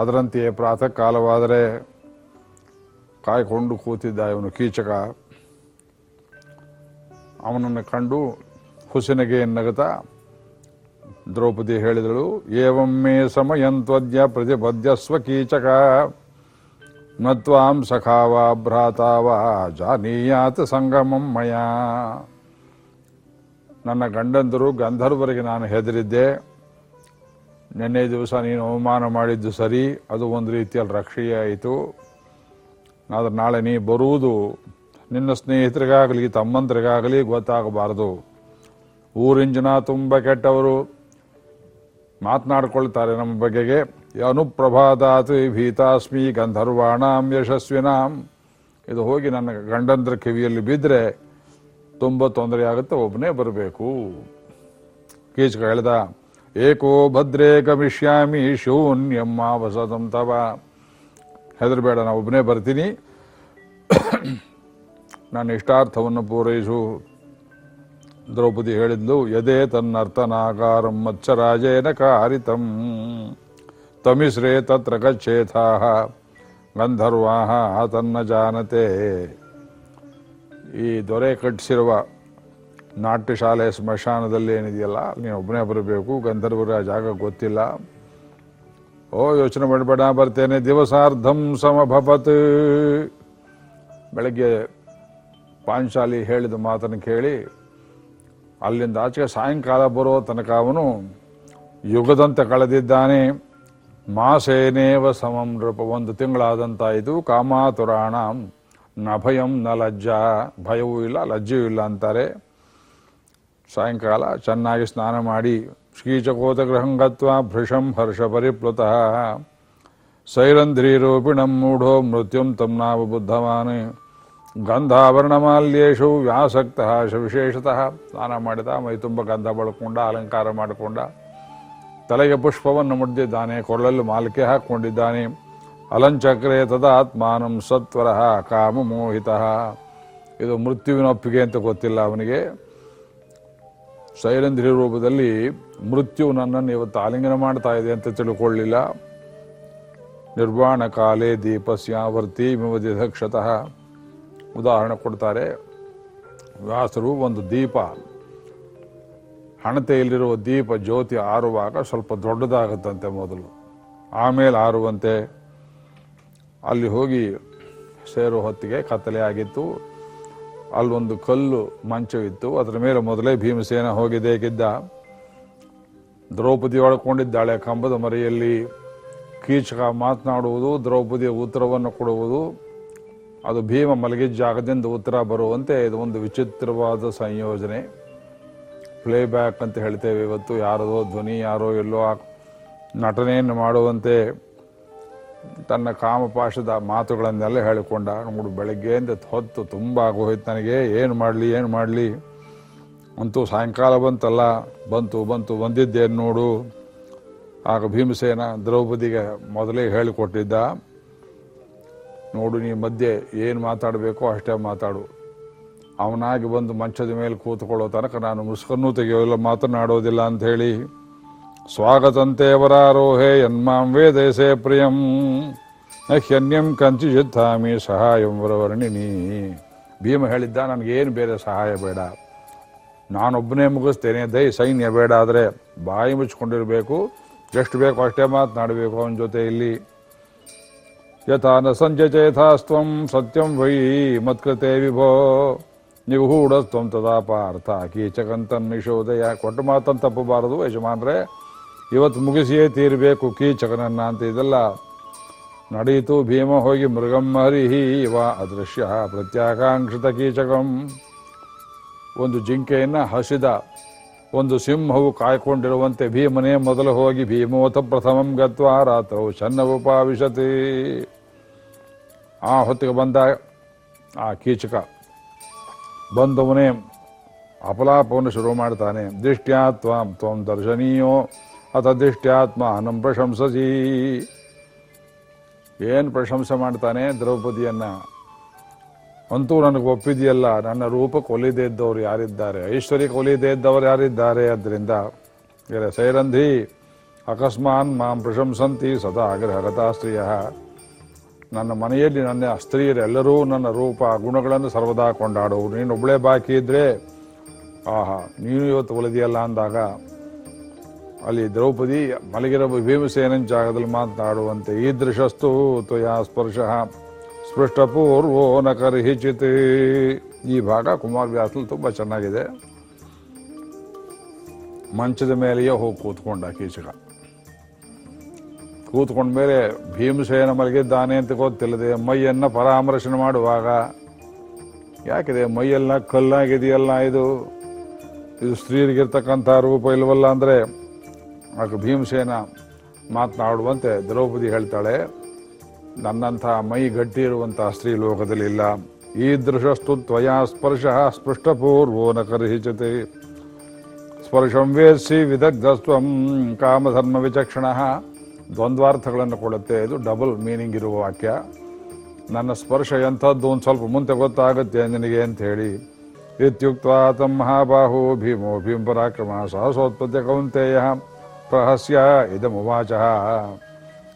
ಅದರಂತೆಯೇ ಪ್ರಾತಃ ಕಾಲವಾದರೆ ಕಾಯ್ಕೊಂಡು ಕೂತಿದ್ದ ಇವನು ಕೀಚಕ. ಅವನನ್ನು ಕಂಡು ಹುಸಿನಗೆ ನಗತ ದ್ರೌಪದಿ ಹೇಳಿದಳು ಏವಮ್ಮೆ ಸಮಯಂತ್ವದ್ಯ ಪ್ರತಿಪದ್ಯ ಸ್ವಕೀಚಕ ನತ್ವಾಂ ಸಖಾವ ಭ್ರಾತಾವ ಜಾನೀಯಾತ್ ಸಂಗಮಂ ಮಯ. ನನ್ನ ಗಂಡಂದರು ಗಂಧರ್ವರಿಗೆ ನಾನು ಹೆದರಿದ್ದೆ. ನಿನ್ನೆ ದಿವಸ ನೀನು ಅವಮಾನ ಮಾಡಿದ್ದು ಸರಿ, ಅದು ಒಂದು ರೀತಿಯಲ್ಲಿ ರಕ್ಷೆಯೇ ಆಯಿತು. ಆದರೆ ನಾಳೆ ನೀ ಬರುವುದು ನಿನ್ನ ಸ್ನೇಹಿತರಿಗಾಗಲಿ ತಮ್ಮಂತರಿಗಾಗಲಿ ಗೊತ್ತಾಗಬಾರದು. ಊರಿನ ಜನ ತುಂಬ ಕೆಟ್ಟವರು. ಮಾತನಾಡ್ಕೊಳ್ತಾರೆ ನಮ್ಮ ಬಗೆಗೆ. ಅನುಪ್ರಭಾದಾತ್ ಭೀತಾಸ್ಮಿ ಗಂಧರ್ವಾಣಾಂ ಯಶಸ್ವಿನಾಂ. ಇದು ಹೋಗಿ ನನ್ನ ಗಂಡಂದ್ರ ಕಿವಿಯಲ್ಲಿ ಬಿದ್ದರೆ ತುಂಬ ತೊಂದರೆ ಆಗುತ್ತೆ, ಒಬ್ಬನೇ ಬರಬೇಕು. ಕೀಚಕ ಹೇಳ್ದ ಏಕೋ ಭದ್ರೇ ಗಮಿಷ್ಯಾಮಿ ಶೂನ್ಯಮ್ಮ ವಸತಂ ತವ. ಹೆದರಬೇಡ, ನಾ ಒಬ್ಬನೇ ಬರ್ತೀನಿ. ನನ್ನ ಇಷ್ಟಾರ್ಥವನ್ನು ಪೂರೈಸು. ದ್ರೌಪದಿ ಹೇಳಿದ್ಲು, ಯದೇ ಮತ್ಸ ಮತ್ಸರಾಜೇನ ಕಾರಿತಂ. ತಮಿಸ್ರೇ ತತ್ರ ಗಚ್ಚೇಥಾಹ ಗಂಧರ್ವಾಹ ತನ್ನ ಜಾನತೆ. ಈ ದೊರೆ ಕಟ್ಟಿಸಿರುವ ನಾಟ್ಯ ಶಾಲೆಯ ಸ್ಮಶಾನದಲ್ಲಿ ಏನಿದೆಯಲ್ಲ, ನೀನು ಒಬ್ಬನೇ ಬರಬೇಕು ಗಂಧರ್ವರ ಜಾಗ ಗೊತ್ತಿಲ್ಲ. ಓ, ಯೋಚನೆ ಮಾಡಬೇಡ, ಬರ್ತೇನೆ, ದಿವಸಾರ್ಧಂ ಸಮಭವತ್. ಬೆಳಗ್ಗೆ ಪಾಂಚಾಲಿ ಹೇಳಿದ ಮಾತನ್ನು ಕೇಳಿ, ಅಲ್ಲಿಂದ ಆಚೆಗೆ ಸಾಯಂಕಾಲ ಬರೋ ತನಕ ಅವನು ಯುಗದಂತೆ ಕಳೆದಿದ್ದಾನೆ. ಮಾಸೇನೇವ ಸಮಂ ನೃಪ, ಒಂದು ತಿಂಗಳಾದಂತಾಯಿತು, ಕಾಮಾತುರಾಣ ನ ಭಯಂ ನ ಲಜ್ಜ. ಭಯವೂ ಇಲ್ಲ, ಲಜ್ಜೆಯೂ ಇಲ್ಲ ಅಂತಾರೆ. ಸಾಯಂಕಾಲ ಚೆನ್ನಾಗಿ ಸ್ನಾನ ಮಾಡಿ ಶ್ರೀಚಕೋತ ಗೃಹಂಗತ್ವ ಭೃಷಂ ಹರ್ಷ ಪರಿಪ್ಲುತಃ ಸೈರಂಧ್ರೀರೂಪಿಣಂ ಮೂಢೋ ಮೃತ್ಯುಂ ತಂ ನಾವ ಬುದ್ಧವಾನ್. ಗಂಧಾಭರಣಮಾಲ್ಯೇಶು ವ್ಯಾಸಕ್ತ ವಿಶೇಷತಃ ಸ್ನಾನ ಮಾಡಿದ, ಮೈ ತುಂಬ ಗಂಧ ಬಳಕೊಂಡ, ಅಲಂಕಾರ ಮಾಡಿಕೊಂಡ. ತಲೆಗೆ ಪುಷ್ಪವನ್ನು ಮುಡಿದಿದ್ದಾನೆ, ಕೊರಳಲ್ಲಿ ಮಾಲಿಕೆ ಹಾಕ್ಕೊಂಡಿದ್ದಾನೆ. ಅಲಂಚಕ್ರೆ ತದಾತ್ಮಾನಂ ಸತ್ವರಃ ಕಾಮ ಮೋಹಿತ. ಇದು ಮೃತ್ಯುವಿನ ಒಪ್ಪಿಗೆ ಅಂತ ಗೊತ್ತಿಲ್ಲ ಅವನಿಗೆ. ಸೈರಂಧ್ರಿ ರೂಪದಲ್ಲಿ ಮೃತ್ಯು ನನ್ನನ್ನು ಇವತ್ತು ಆಲಿಂಗನ ಮಾಡ್ತಾ ಇದೆ ಅಂತ ತಿಳ್ಕೊಳ್ಳಿಲ್ಲ. ನಿರ್ವಾಣ ಕಾಲೇ ದೀಪಸ್ಯಾವರ್ತಿ ಮಿವದಿಧಕ್ಷತಃ ಉದಾಹರಣೆ ಕೊಡ್ತಾರೆ. ವ್ಯಾಸರು ಒಂದು ದೀಪ. ಹಣತೆಯಲ್ಲಿರುವ ದೀಪ ಜ್ಯೋತಿ ಆರುವಾಗ ಸ್ವಲ್ಪ ದೊಡ್ಡದಾಗುತ್ತಂತೆ ಮೊದಲು. ಆಮೇಲೆ ಆರುವಂತೆ ಅಲ್ಲಿ ಹೋಗಿ ಸೇರೋ ಹೊತ್ತಿಗೆ ಕತ್ತಲೆ ಆಗಿತ್ತು. ಅಲ್ಲೊಂದು ಕಲ್ಲು ಮಂಚವಿತ್ತು. ಅದರ ಮೇಲೆ ಮೊದಲೇ ಭೀಮಸೇನ ಹೋಗಿದೆ ಗೆದ್ದ ದ್ರೌಪದಿ ಒಳಕೊಂಡಿದ್ದಾಳೆ ಕಂಬದ ಮರೆಯಲ್ಲಿ. ಕೀಚಕ ಮಾತನಾಡುವುದು, ದ್ರೌಪದಿಯ ಉತ್ತರವನ್ನು ಕೊಡುವುದು. ಅದು ಭೀಮ ಮಲಗಿದ ಜಾಗದಿಂದ ಉತ್ತರ ಬರುವಂತೆ ಇದು ಒಂದು ವಿಚಿತ್ರವಾದ ಸಂಯೋಜನೆ. ಪ್ಲೇಬ್ಯಾಕ್ ಅಂತ ಹೇಳ್ತೇವೆ ಇವತ್ತು. ಯಾರದೋ ಧ್ವನಿ, ಯಾರೋ ಎಲ್ಲೋ ನಟನೆಯನ್ನು ಮಾಡುವಂತೆ ತನ್ನ ಕಾಮಪಾಶದ ಮಾತುಗಳನ್ನೆಲ್ಲ ಹೇಳಿಕೊಂಡ, ನೋಡು, ಬೆಳಗ್ಗೆಯಿಂದ ಹೊತ್ತು ತುಂಬ ಆಗೋಯ್ತು ನನಗೆ, ಏನು ಮಾಡಲಿ ಏನು ಮಾಡಲಿ? ಅಂತೂ ಸಾಯಂಕಾಲ ಬಂತಲ್ಲ, ಬಂತು ಬಂತು, ಬಂದಿದ್ದೇನು ನೋಡು. ಆಗ ಭೀಮಸೇನ ದ್ರೌಪದಿಗೆ ಮೊದಲೇ ಹೇಳಿಕೊಟ್ಟಿದ್ದ, ನೋಡು, ನೀ ಮಧ್ಯೆ ಏನು ಮಾತಾಡಬೇಕೋ ಅಷ್ಟೇ ಮಾತಾಡು. ಅವನಾಗಿ ಬಂದು ಮಂಚದ ಮೇಲೆ ಕೂತ್ಕೊಳ್ಳೋ ತನಕ ನಾನು ಮುಸ್ಕನ್ನೂ ತೆಗೆಯೋಲ್ಲ ಮಾತನಾಡೋದಿಲ್ಲ ಅಂತ ಹೇಳಿ ಸ್ವಾಗತಂತೆ ವರಾರೋಹೆ ಯನ್ಮಾಂ ವೇದೇಸೆ ಪ್ರಿಯಂ. ಕಂಚಿ ಕಂಚಿಜಿತ್ತಾಮಿ ಸಹಾಯಂ ವರವರ್ಣಿನಿ. ಭೀಮ ಹೇಳಿದ್ದ, ನನಗೇನು ಬೇರೆ ಸಹಾಯ ಬೇಡ. ನಾನೊಬ್ಬನೇ ಮುಗಿಸ್ತೇನೆ. ದೈ ಸೈನ್ಯ ಬೇಡ ಆದರೆ ಬಾಯಿ ಮುಚ್ಕೊಂಡಿರಬೇಕು ಎಷ್ಟು ಬೇಕು ಅಷ್ಟೇ ಮಾತನಾಡಬೇಕು ಅವನ ಜೊತೆ ಇಲ್ಲಿ. ಯಥಾ ನ ಸಂಜಚೇಥಾಸ್ತ್ವಂ ಸತ್ಯಂ ವೈ ಮತ್ಕೃತೆ ವಿಭೋ. ನಿಗೂಢಸ್ತ್ವಂ ತದಾ ಪಾರ್ಥ ಕೀಚಕಂತನ್ನಿಶೋದಯ ಕೊಟ್ಟು ಮಾತನ್ನು ತಪ್ಪಬಾರದು ಯಜಮಾನ್ರೆ. ಇವತ್ತು ಮುಗಿಸಿಯೇ ತೀರಬೇಕು ಕೀಚಕನನ್ನ ಅಂತ ಇದೆಲ್ಲ ನಡೆಯಿತು ಭೀಮ ಹೋಗಿ ಮೃಗಂ ಹರಿಹಿ ಇವ ಅದೃಶ್ಯ ಪ್ರತ್ಯಾಕಾಂಕ್ಷಿತ ಕೀಚಕಂ ಒಂದು ಜಿಂಕೆಯನ್ನು ಹಸಿದ, ಒಂದು ಸಿಂಹವು ಕಾಯ್ಕೊಂಡಿರುವಂತೆ ಭೀಮನೇ ಮೊದಲು ಹೋಗಿ ಭೀಮೋತ ಪ್ರಥಮಂ ಗತ್ವ ಚನ್ನ ಚನ್ನವುಪಾವಿಶತಿ ಆ ಹೊತ್ತಿಗೆ ಬಂದ ಆ ಕೀಚಕ ಬಂದವನೇ ಅಪಲಾಪವನ್ನು ಶುರು ಮಾಡ್ತಾನೆ. ದೃಷ್ಟ್ಯಾತ್ವ ತ್ವಂ ದರ್ಶನೀಯೋ. ಅನಂ ಪ್ರಶಂಸಸಿ. ಏನು ಪ್ರಶಂಸೆ ಮಾಡ್ತಾನೆ ದ್ರೌಪದಿಯನ್ನ? ಅಂತೂ ನನಗೆ ಒಪ್ಪಿದೆಯಲ್ಲ, ನನ್ನ ರೂಪ ಕೊಲಿದೇ ಇದ್ದವ್ರು ಯಾರಿದ್ದಾರೆ? ಐಶ್ವರ್ಯ ಕೊಲಿದೇ ಇದ್ದವ್ರು ಯಾರಿದ್ದಾರೆ? ಅದರಿಂದ ಸೈರಂಧಿ, ಅಕಸ್ಮಾನ್ ಮಾಂ ಪ್ರಶಂಸಂತಿ ಸದಾ ಆಗ್ರಹಗತಾ ಸ್ತ್ರೀಯ. ನನ್ನ ಮನೆಯಲ್ಲಿ ನನ್ನ ಸ್ತ್ರೀಯರೆಲ್ಲರೂ ನನ್ನ ರೂಪ, ಗುಣಗಳನ್ನು ಸರ್ವದಾ ಕೊಂಡಾಡುವರು. ನೀನು ಒಬ್ಬಳೇ ಬಾಕಿ ಇದ್ರೆ, ಆಹಾ, ನೀನು ಇವತ್ತು ಒಲಿದೆಯಲ್ಲ ಅಂದಾಗ ಅಲ್ಲಿ ದ್ರೌಪದಿ ಮಲಗಿರೋ ಭೀಮಸೇನನ್ ಜಾಗದಲ್ಲಿ ಮಾತನಾಡುವಂತೆ ಈದೃಶಸ್ತು ತ್ವಯಾ ಸ್ಪರ್ಶ, ಸ್ಪೃಷ್ಟಪೂರ್ವೋ ನ ಕರ್ಹಿಚಿತ್ ಈ ಭಾಗ ಕುಮಾರವ್ಯಾಸಲ್ಲಿ ತುಂಬ ಚೆನ್ನಾಗಿದೆ. ಮಂಚದ ಮೇಲೆಯೇ ಹೋಗಿ ಕೂತ್ಕೊಂಡ ಕೀಚಕ. ಕೂತ್ಕೊಂಡ ಮೇಲೆ ಭೀಮಸೇನ ಮಲಗಿದ್ದಾನೆ ಅಂತ ಗೊತ್ತಿಲ್ಲದೆ ಮೈಯನ್ನು ಪರಾಮರ್ಶನೆ ಮಾಡುವಾಗ, ಯಾಕಿದೆ ಮೈಯೆಲ್ಲ ಕಲ್ಲಾಗಿದೆಯಲ್ಲ ಇದು? ಇದು ಸ್ತ್ರೀಯರಿಗಿರ್ತಕ್ಕಂಥ ರೂಪ ಇಲ್ವಲ್ಲ ಅಂದರೆ ಆಗ ಭೀಮಸೇನ ಮಾತನಾಡುವಂತೆ ದ್ರೌಪದಿ ಹೇಳ್ತಾಳೆ, ನನ್ನಂಥ ಮೈ ಗಟ್ಟಿ ಇರುವಂತಹ ಸ್ತ್ರೀ ಲೋಕದಲ್ಲಿ ಇಲ್ಲ. ಈ ದೃಶಸ್ತು ತ್ವಯಾ ಸ್ಪರ್ಶ ಸ್ಪೃಷ್ಟಪೂರ್ವೋ ನ ಕರ್ಹಿಚತೆ. ಸ್ಪರ್ಶಂ ವೇಸಿ ವಿದಗ್ಧಸ್ವಂ ಕಾಮಧರ್ಮ ವಿಚಕ್ಷಣ. ದ್ವಂದ್ವಾರ್ಥಗಳನ್ನು ಕೊಡುತ್ತೆ. ಇದು ಡಬಲ್ ಮೀನಿಂಗ್ ಇರುವ ವಾಕ್ಯ. ನನ್ನ ಸ್ಪರ್ಶ ಎಂಥದ್ದು ಒಂದು ಸ್ವಲ್ಪ ಮುಂದೆ ಗೊತ್ತಾಗುತ್ತೆ ನಿನಗೆ ಅಂತ ಹೇಳಿ. ಇತ್ಯುಕ್ತ ತಮ್ಮ ಮಹಾಬಾಹು ಭೀಮೋ ಭೀಮ ಪರಾಕ್ರಮ ಸಹಸೋತ್ಪತ್ತಿ ಕೌಂತೆಯ. ಪ್ರಹಸ್ಯ ಇದಮುವಾಚ.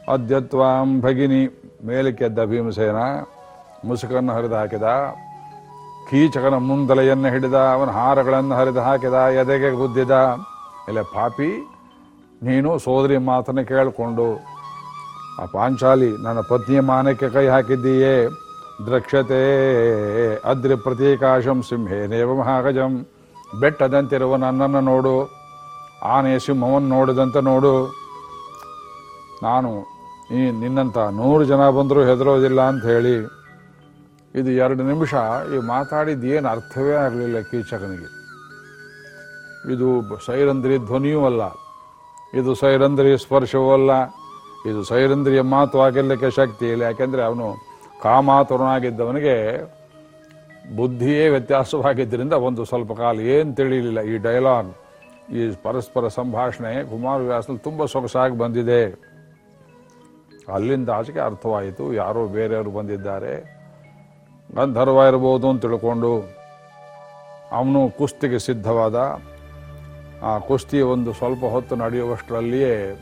ಅದ್ಯತ್ವಾಂ ಭಗಿನಿ ಮೇಲಕ್ಕೆದ್ದ ಭೀಮಸೇನ, ಮುಸುಕನ್ನು ಹರಿದು ಹಾಕಿದ, ಕೀಚಕನ ಮುಂದಲೆಯನ್ನು ಹಿಡಿದ, ಅವನ ಹಾರಗಳನ್ನು ಹರಿದು ಹಾಕಿದ, ಎದೆಗೆ ಗುದ್ದಿದ. ಇಲ್ಲ ಪಾಪಿ, ನೀನು ಸೋದರಿ ಮಾತನ್ನು ಕೇಳಿಕೊಂಡು ಆ ಪಾಂಚಾಲಿ ನನ್ನ ಪತ್ನಿಯ ಮಾನಕ್ಕೆ ಕೈ ಹಾಕಿದ್ದೀಯೇ? ದ್ರಕ್ಷತೆ ಅದ್ರಿ ಪ್ರತೀಕಾಶಂ ಸಿಂಹೇನೇವ ಮಹಾಗಜಂ. ಬೆಟ್ಟದಂತಿರುವ ನನ್ನನ್ನು ನೋಡು. ಆನೆ ಸಿಂಹವನ್ನು ನೋಡಿದಂತ ನೋಡು. ನಾನು ಈ ನಿನ್ನಂಥ ನೂರು ಜನ ಬಂದರೂ ಹೆದರೋದಿಲ್ಲ ಅಂತ ಹೇಳಿ ಇದು ಎರಡು ನಿಮಿಷ ಈ ಮಾತಾಡಿದ್ದು ಏನು ಅರ್ಥವೇ ಆಗಲಿಲ್ಲ ಕೀಚಕನಿಗೆ. ಇದು ಸೈರಂಧ್ರಿ ಧ್ವನಿಯೂ ಅಲ್ಲ. ಇದು ಸೈರಂಧ್ರಿ ಸ್ಪರ್ಶವೂ ಅಲ್ಲ. ಇದು ಸೈರಂದ್ರಿಯ ಮಾತು ಆಗಿರ್ಲಿಕ್ಕೆ ಶಕ್ತಿ ಇಲ್ಲ. ಯಾಕೆಂದರೆ ಅವನು ಕಾಮಾತುರನಾಗಿದ್ದವನಿಗೆ ಬುದ್ಧಿಯೇ ವ್ಯತ್ಯಾಸವಾಗಿದ್ದರಿಂದ ಒಂದು ಸ್ವಲ್ಪ ಕಾಲ ಏನು ತಿಳಿಯಲಿಲ್ಲ ಈ ಡೈಲಾಗ್. ಈ ಪರಸ್ಪರ ಸಂಭಾಷಣೆ ಕುಮಾರವ್ಯಾಸಲ್ಲಿ ತುಂಬ ಸೊಗಸಾಗಿ ಬಂದಿದೆ. ಅಲ್ಲಿಂದ ಆಚೆಗೆ ಅರ್ಥವಾಯಿತು, ಯಾರೋ ಬೇರೆಯವರು ಬಂದಿದ್ದಾರೆ. ಗಂಧರ್ವ ಇರ್ಬೋದು ಅಂತ ತಿಳ್ಕೊಂಡು, ಅವನು ಕುಸ್ತಿಗೆ ಸಿದ್ಧವಾದ. ಆ ಕುಸ್ತಿ ಒಂದು ಸ್ವಲ್ಪ ಹೊತ್ತು ನಡೆಯುವಷ್ಟರಲ್ಲಿಯೇ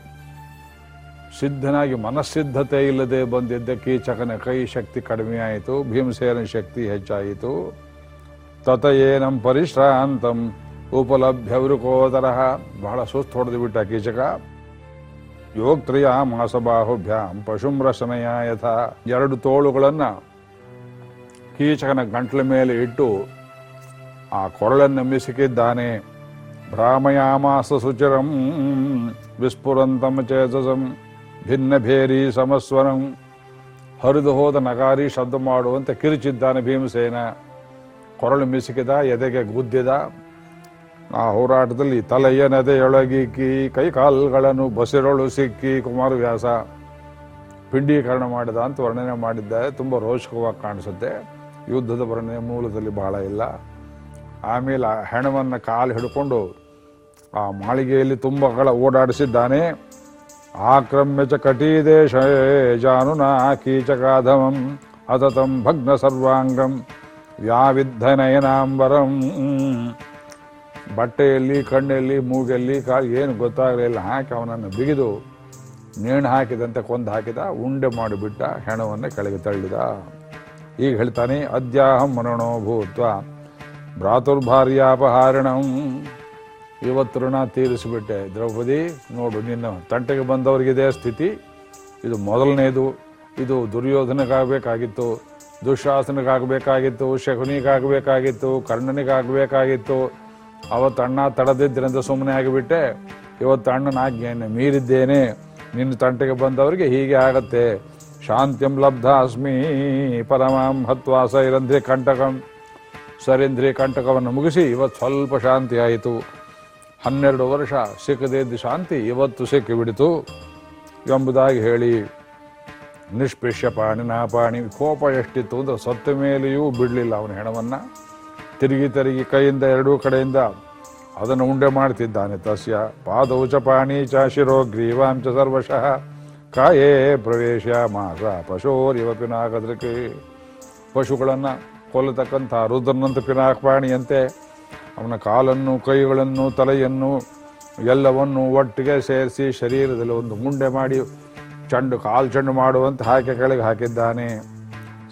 ಸಿದ್ಧನಾಗಿ ಮನಸ್ಸಿದ್ಧತೆ ಇಲ್ಲದೆ ಬಂದಿದ್ದ ಕೀಚಕನ ಕೈ ಶಕ್ತಿ ಕಡಿಮೆ ಆಯಿತು ಭೀಮಸೇನ ಶಕ್ತಿ ಹೆಚ್ಚಾಯಿತು. ತತಯೇನಂ ಪರಿಶ್ರಾಂತಂ. ಉಪಲಭ್ಯ ವೃಕೋದರ ಬಹಳ ಸುಸ್ತು ಹೊಡೆದು ಬಿಟ್ಟ ಕೀಚಕ. ಯೋಕ್ತ್ರಿಯ ಮಾಸಬಾಹುಭ್ಯಾಂ ಪಶುಂ ರಸನಯ ಯಥ ಎರಡು ತೋಳುಗಳನ್ನು ಕೀಚಕನ ಗಂಟ್ಲ ಮೇಲೆ ಇಟ್ಟು ಆ ಕೊರಳನ್ನು ಮಿಸುಕಿದ್ದಾನೆ. ಭ್ರಾಮಯಾಮಾಸ ಸುಚಿರಂ ವಿಸ್ಫುರಂತಂ ಚೇತಸಂ ಭಿನ್ನ ಭೇರಿ ಸಮಸ್ವರಂ ಹರಿದು ಹೋದ ನಗಾರಿ ಶಬ್ದ ಮಾಡುವಂತೆ ಕಿರಿಚಿದ್ದಾನೆ ಭೀಮಸೇನ. ಕೊರಳು ಮಿಸುಕಿದ, ಎದೆಗೆ ಗುದ್ದಿದ. ಆ ಹೋರಾಟದಲ್ಲಿ ತಲೆಯ ನದೆಯೊಳಗಿಕ್ಕಿ ಕೈಕಾಲುಗಳನ್ನು ಬಸಿರೊಳು ಸಿಕ್ಕಿ ಕುಮಾರವ್ಯಾಸ ಪಿಂಡೀಕರಣ ಮಾಡಿದ ಅಂತ ವರ್ಣನೆ ಮಾಡಿದ್ದಾರೆ ತುಂಬ ರೋಚಕವಾಗಿ ಕಾಣಿಸುತ್ತೆ. ಯುದ್ಧದ ವರ್ಣನೆ ಮೂಲದಲ್ಲಿ ಬಹಳ ಇಲ್ಲ. ಆಮೇಲೆ ಆ ಹೆಣವನ್ನು ಕಾಲು ಹಿಡ್ಕೊಂಡು ಆ ಮಾಳಿಗೆಯಲ್ಲಿ ತುಂಬ ಕಳ ಓಡಾಡಿಸಿದ್ದಾನೆ ಆಕ್ರಮ್ಯ ಚ ಕಟೀದೇಶ ಜಾನುನ ಕೀಚಕಾಧಮಂ ಅತತಂ ಭಗ್ನ ಸರ್ವಾಂಗಂ ವ್ಯಾವಿದ್ಧ ನಯನಾಂಬರಂ ಬಟ್ಟೆಯಲ್ಲಿ, ಕಣ್ಣಲ್ಲಿ, ಮೂಗಲ್ಲಿ, ಕಾಲು ಏನು ಗೊತ್ತಾಗಲಿಲ್ಲ ಹಾಕಿ ಅವನನ್ನು ಬಿಗಿದು, ನೇಣು ಹಾಕಿದಂತೆ ಕೊಂದು ಹಾಕಿದ, ಉಂಡೆ ಮಾಡಿಬಿಟ್ಟ, ಹೆಣವನ್ನು ಕೆಳಗೆ ತಳ್ಳಿದ. ಈಗ ಹೇಳ್ತಾನೆ, ಅದ್ಯಾಹಂ ಮರಣೋ ಭೂತ್ವ, ಭ್ರಾತುರ್ಭಾರ್ಯಾಪಹಾರಣಂ. ಇವತ್ತು ಋಣ ತೀರಿಸಿಬಿಟ್ಟೆ. ದ್ರೌಪದಿ, ನೋಡು, ನಿನ್ನ ತಂಟೆಗೆ ಬಂದವರಿಗಿದೆ ಸ್ಥಿತಿ. ಇದು ಮೊದಲನೇದು. ಇದು ದುರ್ಯೋಧನಗಾಗಬೇಕಾಗಿತ್ತು ದುಶಾಸನಕ್ಕಾಗಬೇಕಾಗಿತ್ತು ಶಕುನಿಗಾಗಬೇಕಾಗಿತ್ತು ಕರ್ಣನಿಗಾಗಬೇಕಾಗಿತ್ತು ಅವತ್ತು ಅಣ್ಣ ತಡದಿದ್ದರಿಂದ ಸುಮ್ಮನೆ ಆಗಿಬಿಟ್ಟೆ. ಇವತ್ತು ಅಣ್ಣನ ಆಜ್ಞೆಯನ್ನು ಮೀರಿದ್ದೇನೆ. ನಿನ್ನ ತಂಟೆಗೆ ಬಂದವರಿಗೆ ಹೀಗೆ ಆಗತ್ತೆ. ಶಾಂತ್ಯಂ ಲಬ್ಧ ಅಸ್ಮಿ ಪರಮಾಂ ಹತ್ವಾ ಸೈರಂಧ್ರಿ ಕಂಟಕಂ. ಸರಿಂಧ್ರಿ ಕಂಟಕವನ್ನು ಮುಗಿಸಿ ಇವತ್ತು ಸ್ವಲ್ಪ ಶಾಂತಿ ಆಯಿತು. ಹನ್ನೆರಡು ವರ್ಷ ಸಿಕ್ಕದೇ ಇದ್ದ ಶಾಂತಿ ಇವತ್ತು ಸಿಕ್ಕಿಬಿಡಿತು ಎಂಬುದಾಗಿ ಹೇಳಿ. ನಿಷ್ಪಿಷ್ಯ ಪಾಣಿ ನಾಪಾಣಿ ಕೋಪ ಎಷ್ಟಿತ್ತು ಅಂದ್ರೆ ಸತ್ತ ಮೇಲೆಯೂ ಬಿಡಲಿಲ್ಲ ಅವನ ಹೆಣವನ್ನು. ತಿರುಗಿ ತಿರುಗಿ ಕೈಯಿಂದ ಎರಡೂ ಕಡೆಯಿಂದ ಅದನ್ನು ಉಂಡೆ ಮಾಡ್ತಿದ್ದಾನೆ ತಸ್ಯ. ಪಾದೌಚ ಪಾಣಿ ಚ ಶಿರೋ ಗ್ರೀವಾಂಶ ಸರ್ವಶಃ. ಕಾಯೇ ಪ್ರವೇಶ ಮಾಸ ಪಶೋರಿವ ಪಿನಾಕದೃಕೆ ಪಶುಗಳನ್ನು ಕೊಲ್ಲತಕ್ಕಂಥ ರುದ್ರನಂತ ಪಿನಾಕ್ ಪ್ರಾಣಿಯಂತೆ ಅವನ ಕಾಲನ್ನು, ಕೈಗಳನ್ನು, ತಲೆಯನ್ನು ಎಲ್ಲವನ್ನು ಒಟ್ಟಿಗೆ ಸೇರಿಸಿ ಶರೀರದಲ್ಲಿ ಒಂದು ಮುಂಡೆ ಮಾಡಿ ಚಂಡು, ಕಾಲು ಚಂಡು ಮಾಡುವಂತೆ ಹಾಕಿ ಕೆಳಗೆ ಹಾಕಿದ್ದಾನೆ.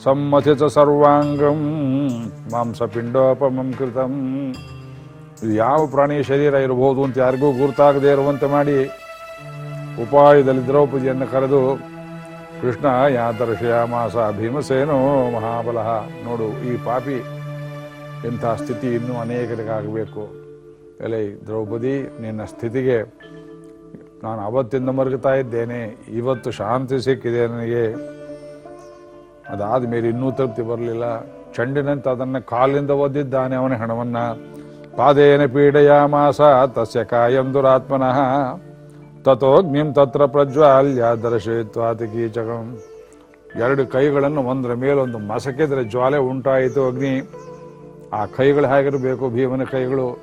ಸಮ್ಮತಿತ ಸರ್ವಾಂಗಂ ಮಾಂಸಪಿಂಡೋಪಮಂ ಕೃತಂ ಇದು ಯಾವ ಪ್ರಾಣಿ ಶರೀರ ಇರಬಹುದು ಅಂತ ಯಾರಿಗೂ ಗುರುತಾಗದೇ ಇರುವಂತೆ ಮಾಡಿ ಉಪಾಯದಲ್ಲಿ ದ್ರೌಪದಿಯನ್ನು ಕರೆದು, ಕೃಷ್ಣ ಯಾದರ್ಶಯಾಮಾಸ ಭೀಮಸೇನೋ ಮಹಾಬಲಹ ನೋಡು, ಈ ಪಾಪಿ ಇಂಥ ಸ್ಥಿತಿ ಇನ್ನೂ ಅನೇಕರಿಗಾಗಬೇಕು. ಎಲೆ, ದ್ರೌಪದಿ, ನಿನ್ನ ಸ್ಥಿತಿಗೆ ನಾನು ಅವತ್ತಿಂದ ಮರುಗುತ್ತಾ ಇದ್ದೇನೆ. ಇವತ್ತು ಶಾಂತಿ ಸಿಕ್ಕಿದೆ ನನಗೆ. ಅದಾದ ಮೇಲೆ ಇನ್ನೂ ತೃಪ್ತಿ ಬರಲಿಲ್ಲ. ಚಂಡಿನಂತ ಅದನ್ನು ಕಾಲಿಂದ ಒದ್ದಿದ್ದಾನೆ ಅವನ ಹಣವನ್ನ. ಪಾದೇನ ಪೀಡೆಯಾಮಾಸ ತಸ್ಯ ಕಾಯಂ ದುರಾತ್ಮನಃ. ತಥೋಗ್ನಿಂ ತತ್ರ ಪ್ರಜ್ವಾಲ್ಯ ದರ್ಶಯಿತ್ವಾತಿ ಕೀಚಕಂ. ಎರಡು ಕೈಗಳನ್ನು ಒಂದರ ಮೇಲೊಂದು ಮಸಕಿದ್ರೆ ಜ್ವಾಲೆ ಉಂಟಾಯಿತು ಅಗ್ನಿ. ಆ ಕೈಗಳು ಹೇಗಿರಬೇಕು ಭೀಮನ ಕೈಗಳು?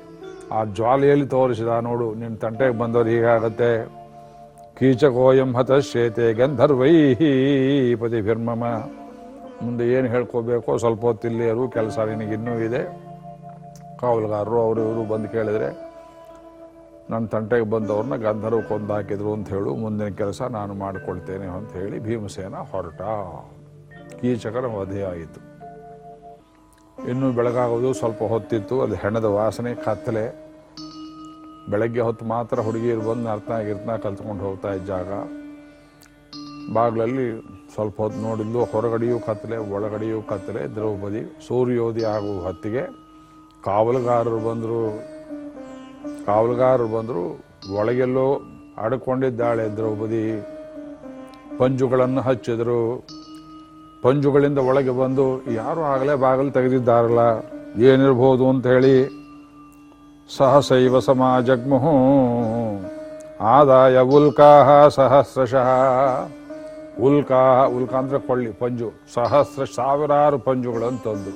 ಆ ಜ್ವಾಲೆಯಲ್ಲಿ ತೋರಿಸಿದ ನೋಡು ನಿನ್ನ ತಂಟೆಗೆ ಬಂದವರು ಹೀಗಾಗತ್ತೆ. ಕೀಚಕೋಯಂ ಹತಶ್ಚೇತೆ ಗಂಧರ್ವೈ ಪತಿಭಿರ್ಮಮ. ಮುಂದೆ ಏನು ಹೇಳ್ಕೋಬೇಕೋ ಸ್ವಲ್ಪ ಹೊತ್ತಿಲ್ಲಿಯರು ಕೆಲಸ ನಿನಗಿನ್ನೂ ಇದೆ. ಕಾವಲುಗಾರರು ಅವರು ಇವರು ಬಂದು ಕೇಳಿದರೆ ನನ್ನ ತಂಟೆಗೆ ಬಂದವ್ರನ್ನ ಗಂಧರ್ವ ಕೊಂದು ಹಾಕಿದ್ರು ಅಂತ ಹೇಳು, ಮುಂದಿನ ಕೆಲಸ ನಾನು ಮಾಡಿಕೊಳ್ತೇನೆ ಅಂತ ಹೇಳಿ ಭೀಮಸೇನ ಹೊರಟ. ಕೀಚಕರ ವಧೆ ಆಯಿತು. ಇನ್ನೂ ಬೆಳಗಾಗೋದು ಸ್ವಲ್ಪ ಹೊತ್ತಿತ್ತು, ಅದು ಹೆಣದ ವಾಸನೆ, ಕತ್ತಲೆ. ಬೆಳಗ್ಗೆ ಹೊತ್ತು ಮಾತ್ರ ಹುಡುಗಿಯರು ಬಂದು ಅರ್ಥ ಆಗಿರ್ತನ ಕಲ್ತ್ಕೊಂಡು ಹೋಗ್ತಾ ಇದ್ದ ಜಾಗ. ಬಾಗಿಲಲ್ಲಿ ಸ್ವಲ್ಪ ಹೊತ್ತು ನೋಡಿದ್ಲು ಹೊರಗಡೆಯೂ ಕತ್ತಲೆ, ಒಳಗಡೆಯೂ ಕತ್ತಲೆ, ದ್ರೌಪದಿ ಸೂರ್ಯೋದಯ ಆಗುವ ಹೊತ್ತಿಗೆ ಕಾವಲುಗಾರರು ಬಂದರು. ಕಾವಲುಗಾರರು ಬಂದರು, ಒಳಗೆಲ್ಲೋ ಅಡ್ಕೊಂಡಿದ್ದಾಳೆ ದ್ರೌಪದಿ. ಪಂಜುಗಳನ್ನು ಹಚ್ಚಿದರು. ಪಂಜುಗಳಿಂದ ಒಳಗೆ ಬಂದು, ಯಾರು ಆಗಲೇ ಬಾಗಿಲು ತೆಗೆದಿದ್ದಾರಲ್ಲ, ಏನಿರ್ಬೋದು ಅಂತ ಹೇಳಿ ಸಹಸೈವ ಸಮಾಜಗ್ಮುಹು, ಆದಾಯ ಉಲ್ಕಾಹ ಸಹಸ್ರಶಃ. ಉಲ್ಕಾಹ ಉಲ್ಕ ಅಂದ್ರೆ ಕೊಳ್ಳಿ, ಪಂಜು. ಸಹಸ್ರ ಸಾವಿರಾರು ಪಂಜುಗಳನ್ನು ತಂದು.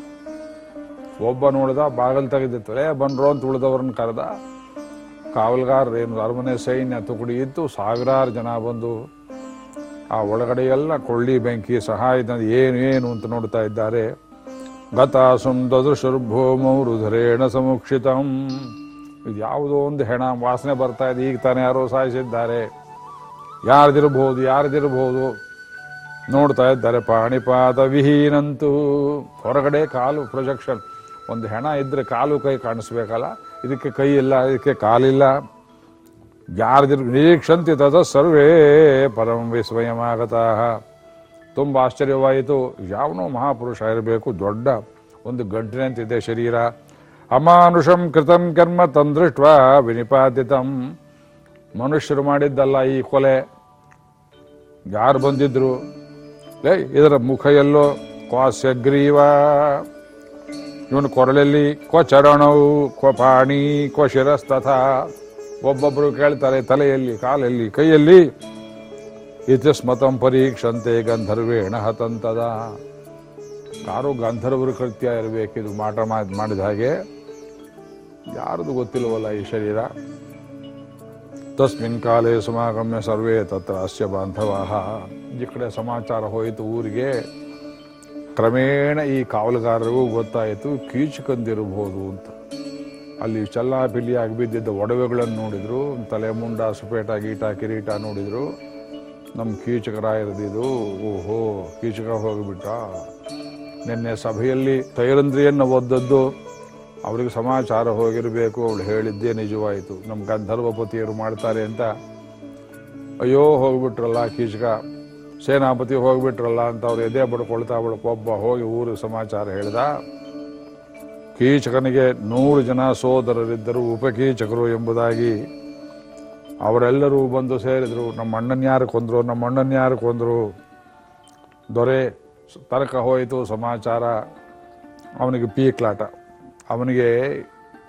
ಒಬ್ಬ ನೋಡಿದ, ಬಾಗಿಲು ತೆಗೆದಿತ್ತಲೇ ಬಂದ್ರು ಅಂತ ಉಳಿದವ್ರನ್ನ ಕರೆದ? ಕಾವಲ್ಗಾರರೇನು ಅರಮನೆ ಸೈನ್ಯ ತುಕುಡಿ ಇತ್ತು, ಸಾವಿರಾರು ಜನ ಬಂದು, ಆ ಒಳಗಡೆ ಎಲ್ಲ ಕೊಳ್ಳಿ ಬೆಂಕಿ ಸಹಾಯದಿಂದ ಏನು ಏನು ಅಂತ ನೋಡ್ತಾ ಇದ್ದಾರೆ. ಗತಾಸುಂ ದದೃಶುರ್ಭೂಮೌ ರುಧರೇಣ ಸಮುಕ್ಷಿತಂ. ಇದು ಯಾವುದೋ ಒಂದು ಹೆಣ, ವಾಸನೆ ಬರ್ತಾ ಇದೆ. ಈಗ ತಾನೇ ಯಾರೋ ಸಾಯಿಸಿದ್ದಾರೆ. ಯಾರ್ದಿರ್ಬೋದು ಯಾರ್ದಿರ್ಬೋದು. ನೋಡ್ತಾ ಇದ್ದಾರೆ ಪಾಣಿಪಾದ ವಿಹೀನಂತೂ. ಹೊರಗಡೆ ಕಾಲು ಪ್ರೊಜೆಕ್ಷನ್ ಒಂದು ಹೆಣ ಇದ್ರೆ ಕಾಲು ಕೈ ಕಾಣಿಸ್ಬೇಕಲ್ಲ? ಇದಕ್ಕೆ ಕೈ ಇಲ್ಲ, ಇದಕ್ಕೆ ಕಾಲಿಲ್ಲ. ಯಾರ್ದಿರ್ ನಿರೀಕ್ಷಂತಿ ತದ ಸರ್ವೇ ಪರಂ ವಿಸ್ಮಯಮಾಗತಃ ತುಂಬ ಆಶ್ಚರ್ಯವಾಯಿತು. ಯಾವನೋ ಮಹಾಪುರುಷ ಇರಬೇಕು, ದೊಡ್ಡ ಒಂದು ಗಂಟಿನಂತಿದೆ ಶರೀರ. ಅಮಾನುಷಂ ಕೃತಂ ಕರ್ಮ ತಂದೃಷ್ಟ ವಿನಿಪಾದಿತಂ ಮನುಷ್ಯರು ಮಾಡಿದ್ದಲ್ಲ ಈ ಕೊಲೆ. ಯಾರು ಬಂದಿದ್ರು? ಇದರ ಮುಖ ಎಲ್ಲೋ ಕ್ವಾಸ್ಯಗ್ರೀವ. ಇವನು ಕೊರಳಲ್ಲಿ ಕ್ವ ಚರಣವು ಕ್ವ ಪಾಣಿ ಕ್ವ ಶಿರಸ್ತಥ ಒಬ್ಬೊಬ್ಬರು ಕೇಳ್ತಾರೆ ತಲೆಯಲ್ಲಿ, ಕಾಲಲ್ಲಿ, ಕೈಯಲ್ಲಿ ಇತಿಸ್ಮತಂ ಪರೀಕ್ಷಂತೆ ಗಂಧರ್ವೇಣ ಹತಂತದ. ಯಾರು ಗಂಧರ್ವರು ಕೃತ್ಯ ಇರಬೇಕಿದು ಮಾಟ ಮಾಡ್- ಮಾಡಿದ ಹಾಗೆ. ಯಾರದು ಗೊತ್ತಿಲ್ಲವಲ್ಲ ಈ ಶರೀರ. ತಸ್ಮಿನ್ ಕಾಲೇ ಸಮಾಗಮ್ಯ ಸರ್ವೇ ತತ್ರ ಅಸ್ಯ ಬಾಂಧವಾಹ ಈ ಕಡೆ ಸಮಾಚಾರ ಹೋಯಿತು ಊರಿಗೆ। ಕ್ರಮೇಣ ಈ ಕಾವಲುಗಾರರಿಗೂ ಗೊತ್ತಾಯಿತು, ಕೀಚುಕಂದಿರಬಹುದು ಅಂತ. ಅಲ್ಲಿ ಚಲ್ಲಾಪಿಲ್ಲಿಯಾಗಿ ಬಿದ್ದಿದ್ದ ಒಡವೆಗಳನ್ನು ನೋಡಿದ್ರು, ತಲೆ ಮುಂಡ ಸುಪೇಟ, ಗೀಟ, ಕಿರೀಟ ನೋಡಿದ್ರು. ನಮ್ಮ ಕೀಚಕರಾಯರದಿದು ಓಹೋ, ಕೀಚಕ ಹೋಗಿಬಿಟ್ಟ. ನಿನ್ನೆ ಸಭೆಯಲ್ಲಿ ತೈರಂದ್ರಿಯನ್ನು ಒದ್ದದ್ದು ಅವ್ರಿಗೆ ಸಮಾಚಾರ ಹೋಗಿರಬೇಕು, ಅವಳು ಹೇಳಿದ್ದೇ ನಿಜವಾಯಿತು. ನಮ್ಮ ಗಂಧರ್ವಪತಿಯರು ಮಾಡ್ತಾರೆ ಅಂತ. ಅಯ್ಯೋ, ಹೋಗ್ಬಿಟ್ರಲ್ಲ ಕೀಚಕ. ಸೇನಾಪತಿ ಹೋಗ್ಬಿಟ್ರಲ್ಲ ಅಂತ ಅವ್ರು ಎದೆ ಬಡ್ಕೊಳ್ತಾ ಕೊಬ್ಬ ಹೋಗಿ ಊರು ಸಮಾಚಾರ ಹೇಳಿದ. ಕೀಚಕನಿಗೆ ನೂರು ಜನ ಸೋದರರಿದ್ದರು, ಉಪಕೀಚಕರು ಎಂಬುದಾಗಿ. ಅವರೆಲ್ಲರೂ ಬಂದು ಸೇರಿದರು. ನಮ್ಮ ಅಣ್ಣನ ಯಾರು ಕೊಂದ್ರು? ನಮ್ಮ ಅಣ್ಣನ ಯಾರು ಕೊಂದ್ರು? ದೊರೆ, ತರ್ಕ ಹೋಯಿತು, ಸಮಾಚಾರ. ಅವನಿಗೆ ಪೀಕ್ಲಾಟ ಅವನಿಗೆ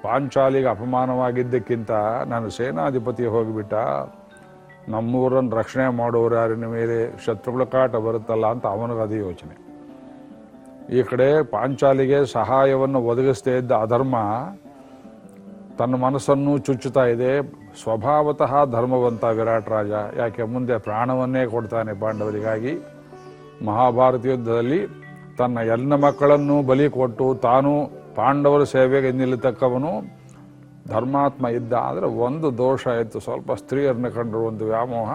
ಪಾಂಚಾಲಿಗೆ ಅಪಮಾನವಾಗಿದ್ದಕ್ಕಿಂತ ನಾನು ಸೇನಾಧಿಪತಿ ಹೋಗಿಬಿಟ್ಟ. ನಮ್ಮೂರನ್ನು ರಕ್ಷಣೆ ಮಾಡೋರು ಯಾರಿನ ಮೇಲೆ ಶತ್ರುಗಳ ಕಾಟ ಬರುತ್ತಲ್ಲ ಅಂತ ಅವನಿಗೆ ಅದೇ ಯೋಚನೆ. ಈ ಕಡೆ ಪಾಂಚಾಲಿಗೆ ಸಹಾಯವನ್ನು ಒದಗಿಸ್ತಾ ಇದ್ದ ಅಧರ್ಮ ತನ್ನ ಮನಸ್ಸನ್ನು ಚುಚ್ಚುತ್ತಾ ಇದೆ. ಸ್ವಭಾವತಃ ಧರ್ಮವಂತ ವಿರಾಟ್ ರಾಜ, ಯಾಕೆ ಮುಂದೆ ಪ್ರಾಣವನ್ನೇ ಕೊಡ್ತಾನೆ ಪಾಂಡವರಿಗಾಗಿ. ಮಹಾಭಾರತ ಯುದ್ಧದಲ್ಲಿ ತನ್ನ ಎಲ್ಲ ಮಕ್ಕಳನ್ನು ಬಲಿ ಕೊಟ್ಟು ತಾನು ಪಾಂಡವರ ಸೇವೆಗೆ ನಿಲ್ಲತಕ್ಕವನು ಧರ್ಮಾತ್ಮ ಇದ್ದ, ಆದರೆ ಒಂದು ದೋಷ ಇತ್ತು. ಸ್ವಲ್ಪ ಸ್ತ್ರೀಯರನ್ನ ಕಂಡ್ರು ಒಂದು ವ್ಯಾಮೋಹ.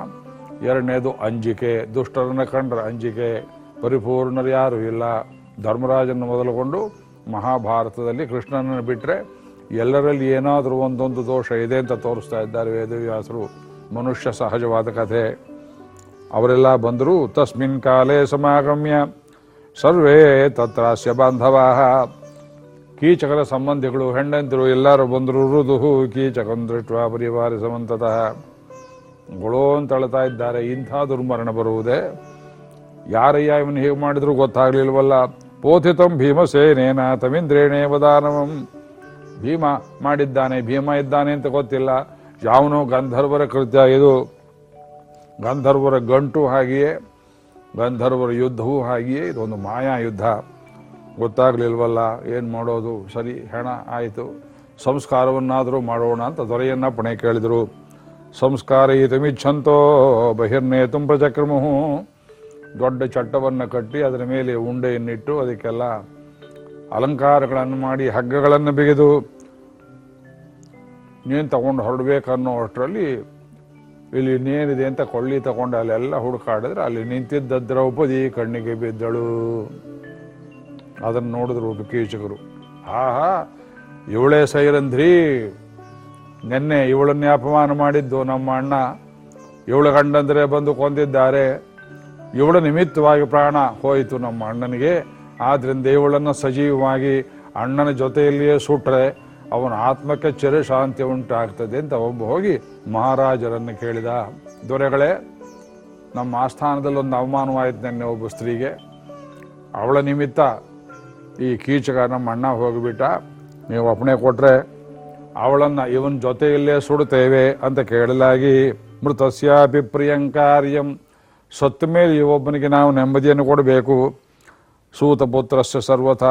ಎರಡನೇದು ಅಂಜಿಕೆ. ದುಷ್ಟರನ್ನ ಕಂಡ್ರೆ ಅಂಜಿಕೆ. ಪರಿಪೂರ್ಣರು ಯಾರು ಇಲ್ಲ. ಧರ್ಮರಾಜನ ಮೊದಲುಗೊಂಡು ಮಹಾಭಾರತದಲ್ಲಿ ಕೃಷ್ಣನನ್ನು ಬಿಟ್ಟರೆ ಎಲ್ಲರಲ್ಲಿ ಏನಾದರೂ ಒಂದೊಂದು ದೋಷ ಇದೆ ಅಂತ ತೋರಿಸ್ತಾ ಇದ್ದಾರೆ ವೇದವ್ಯಾಸರು. ಮನುಷ್ಯ ಸಹಜವಾದ ಕಥೆ. ಅವರೆಲ್ಲ ಬಂದರು, ತಸ್ಮಿನ್ ಕಾಲೇ ಸಮಾಗಮ್ಯ. ಸರ್ವೇ ತತ್ರಸ್ಯ ಬಾಂಧವಾ. ಕೀಚಕರ ಸಂಬಂಧಿಗಳು, ಹೆಂಡಂತಿರು ಎಲ್ಲರೂ ಬಂದರು ಋದುಹು ಕೀಚಕಂ ದೃಷ್ಟ ಪರಿವಾರ ಸಮಂತತಃ. ಗೊಳೋ ಅಂತ ಅಳ್ತಾ ಇದ್ದಾರೆ, ಇಂಥ ದುರ್ಮರಣ ಬರುವುದೇ. ಯಾರಯ್ಯ ಇವನು ಹೇಗೆ ಮಾಡಿದ್ರು ಗೊತ್ತಾಗ್ಲಿಲ್ವಲ್ಲ. ಪೋಥಿತಂ ಭೀಮಸೇನೇನ ತಮಿಂದ್ರೇಣೇ ವದಾನವಂ. ಭೀಮ ಮಾಡಿದ್ದಾನೆ, ಭೀಮ ಇದ್ದಾನೆ ಅಂತ ಗೊತ್ತಿಲ್ಲ. ಯಾವನು ಗಂಧರ್ವರ ಕೃತ್ಯ ಇದು. ಗಂಧರ್ವರ ಗಂಟು ಹಾಗೆಯೇ, ಗಂಧರ್ವರ ಯುದ್ಧವೂ ಹಾಗೆಯೇ, ಇದೊಂದು ಮಾಯಾ ಯುದ್ಧ ಗೊತ್ತಾಗ್ಲಿಲ್ವಲ್ಲ, ಏನು ಮಾಡೋದು? ಸರಿ, ಹೆಣ, ಆಯಿತು. ಸಂಸ್ಕಾರವನ್ನಾದರೂ ಮಾಡೋಣ ಅಂತ ದೊರೆಯನ್ನ ಪಣೆ ಕೇಳಿದರು. ಸಂಸ್ಕಾರ ಈತಮಿಚ್ಛಂತೋ ಬಹಿರ್ನೇತುಂ ಪ್ರಚಕ್ರಮುಹು ದೊಡ್ಡ ಚಟ್ಟವನ್ನು ಕಟ್ಟಿ ಅದರ ಮೇಲೆ ಉಂಡೆಯನ್ನಿಟ್ಟು ಅದಕ್ಕೆಲ್ಲ ಅಲಂಕಾರಗಳನ್ನು ಮಾಡಿ ಹಗ್ಗಗಳನ್ನು ಬಿಗಿದು ನೀನು ತಗೊಂಡು ಹೊರಡ್ಬೇಕನ್ನೋ ಅಷ್ಟರಲ್ಲಿ ಇಲ್ಲಿ ಇನ್ನೇನಿದೆ ಅಂತ ಕೊಳ್ಳಿ ತಗೊಂಡು ಅಲ್ಲೆಲ್ಲ ಹುಡುಕಾಡಿದ್ರೆ ಅಲ್ಲಿ ನಿಂತಿದ್ದ ದ್ರೌಪದಿ ಕಣ್ಣಿಗೆ ಬಿದ್ದಳು. ಅದನ್ನು ನೋಡಿದ್ರು ಕೀಚಕರು ಆಹಾ, ಇವಳೇ ಸೈರಂಧ್ರಿ. ನಿನ್ನೆ ಇವಳನ್ನೇ ಅಪಮಾನ ಮಾಡಿದ್ದು ನಮ್ಮ ಅಣ್ಣ. ಇವಳು ಗಂಡಂದ್ರೆ ಬಂದು ಕೊಂದಿದ್ದಾರೆ. ಇವಳ ನಿಮಿತ್ತವಾಗಿ ಪ್ರಾಣ ಹೋಯಿತು ನಮ್ಮ ಅಣ್ಣನಿಗೆ. ಆದ್ದರಿಂದ ಇವಳನ್ನು ಸಜೀವವಾಗಿ ಅಣ್ಣನ ಜೊತೆಯಲ್ಲಿಯೇ ಸುಟ್ರೆ ಅವನ ಆತ್ಮಕ್ಕೆ ಚಿರ ಶಾಂತಿ ಉಂಟಾಗ್ತದೆ ಅಂತ ಒಬ್ಬ ಹೋಗಿ ಮಹಾರಾಜರನ್ನು ಕೇಳಿದ. ದೊರೆಗಳೇ, ನಮ್ಮ ಆಸ್ಥಾನದಲ್ಲಿ ಒಂದು ಅವಮಾನವಾಯಿತು ನೆನ್ನೆ ಒಬ್ಬ ಸ್ತ್ರೀಗೆ. ಅವಳ ನಿಮಿತ್ತ ಈ ಕೀಚಕ ನಮ್ಮ ಅಣ್ಣ ಹೋಗಿಬಿಟ್ಟ. ನೀವು ಅಪ್ಪಣೆ ಕೊಟ್ರೆ ಅವಳನ್ನ ಇವನ್ ಜೊತೆಯಲ್ಲೇ ಸುಡುತ್ತೇವೆ ಅಂತ ಕೇಳಲಾಗಿ ಮೃತಸ್ಯಾಪಿ ಪ್ರಿಯಂಕಾರ್ಯಂ ಸತ್ತ ಮೇಲೆ ಈ ಒಬ್ಬನಿಗೆ ನಾವು ನೆಮ್ಮದಿಯನ್ನು ಕೊಡಬೇಕು. ಸೂತಪುತ್ರಸ್ಯ ಸರ್ವಥ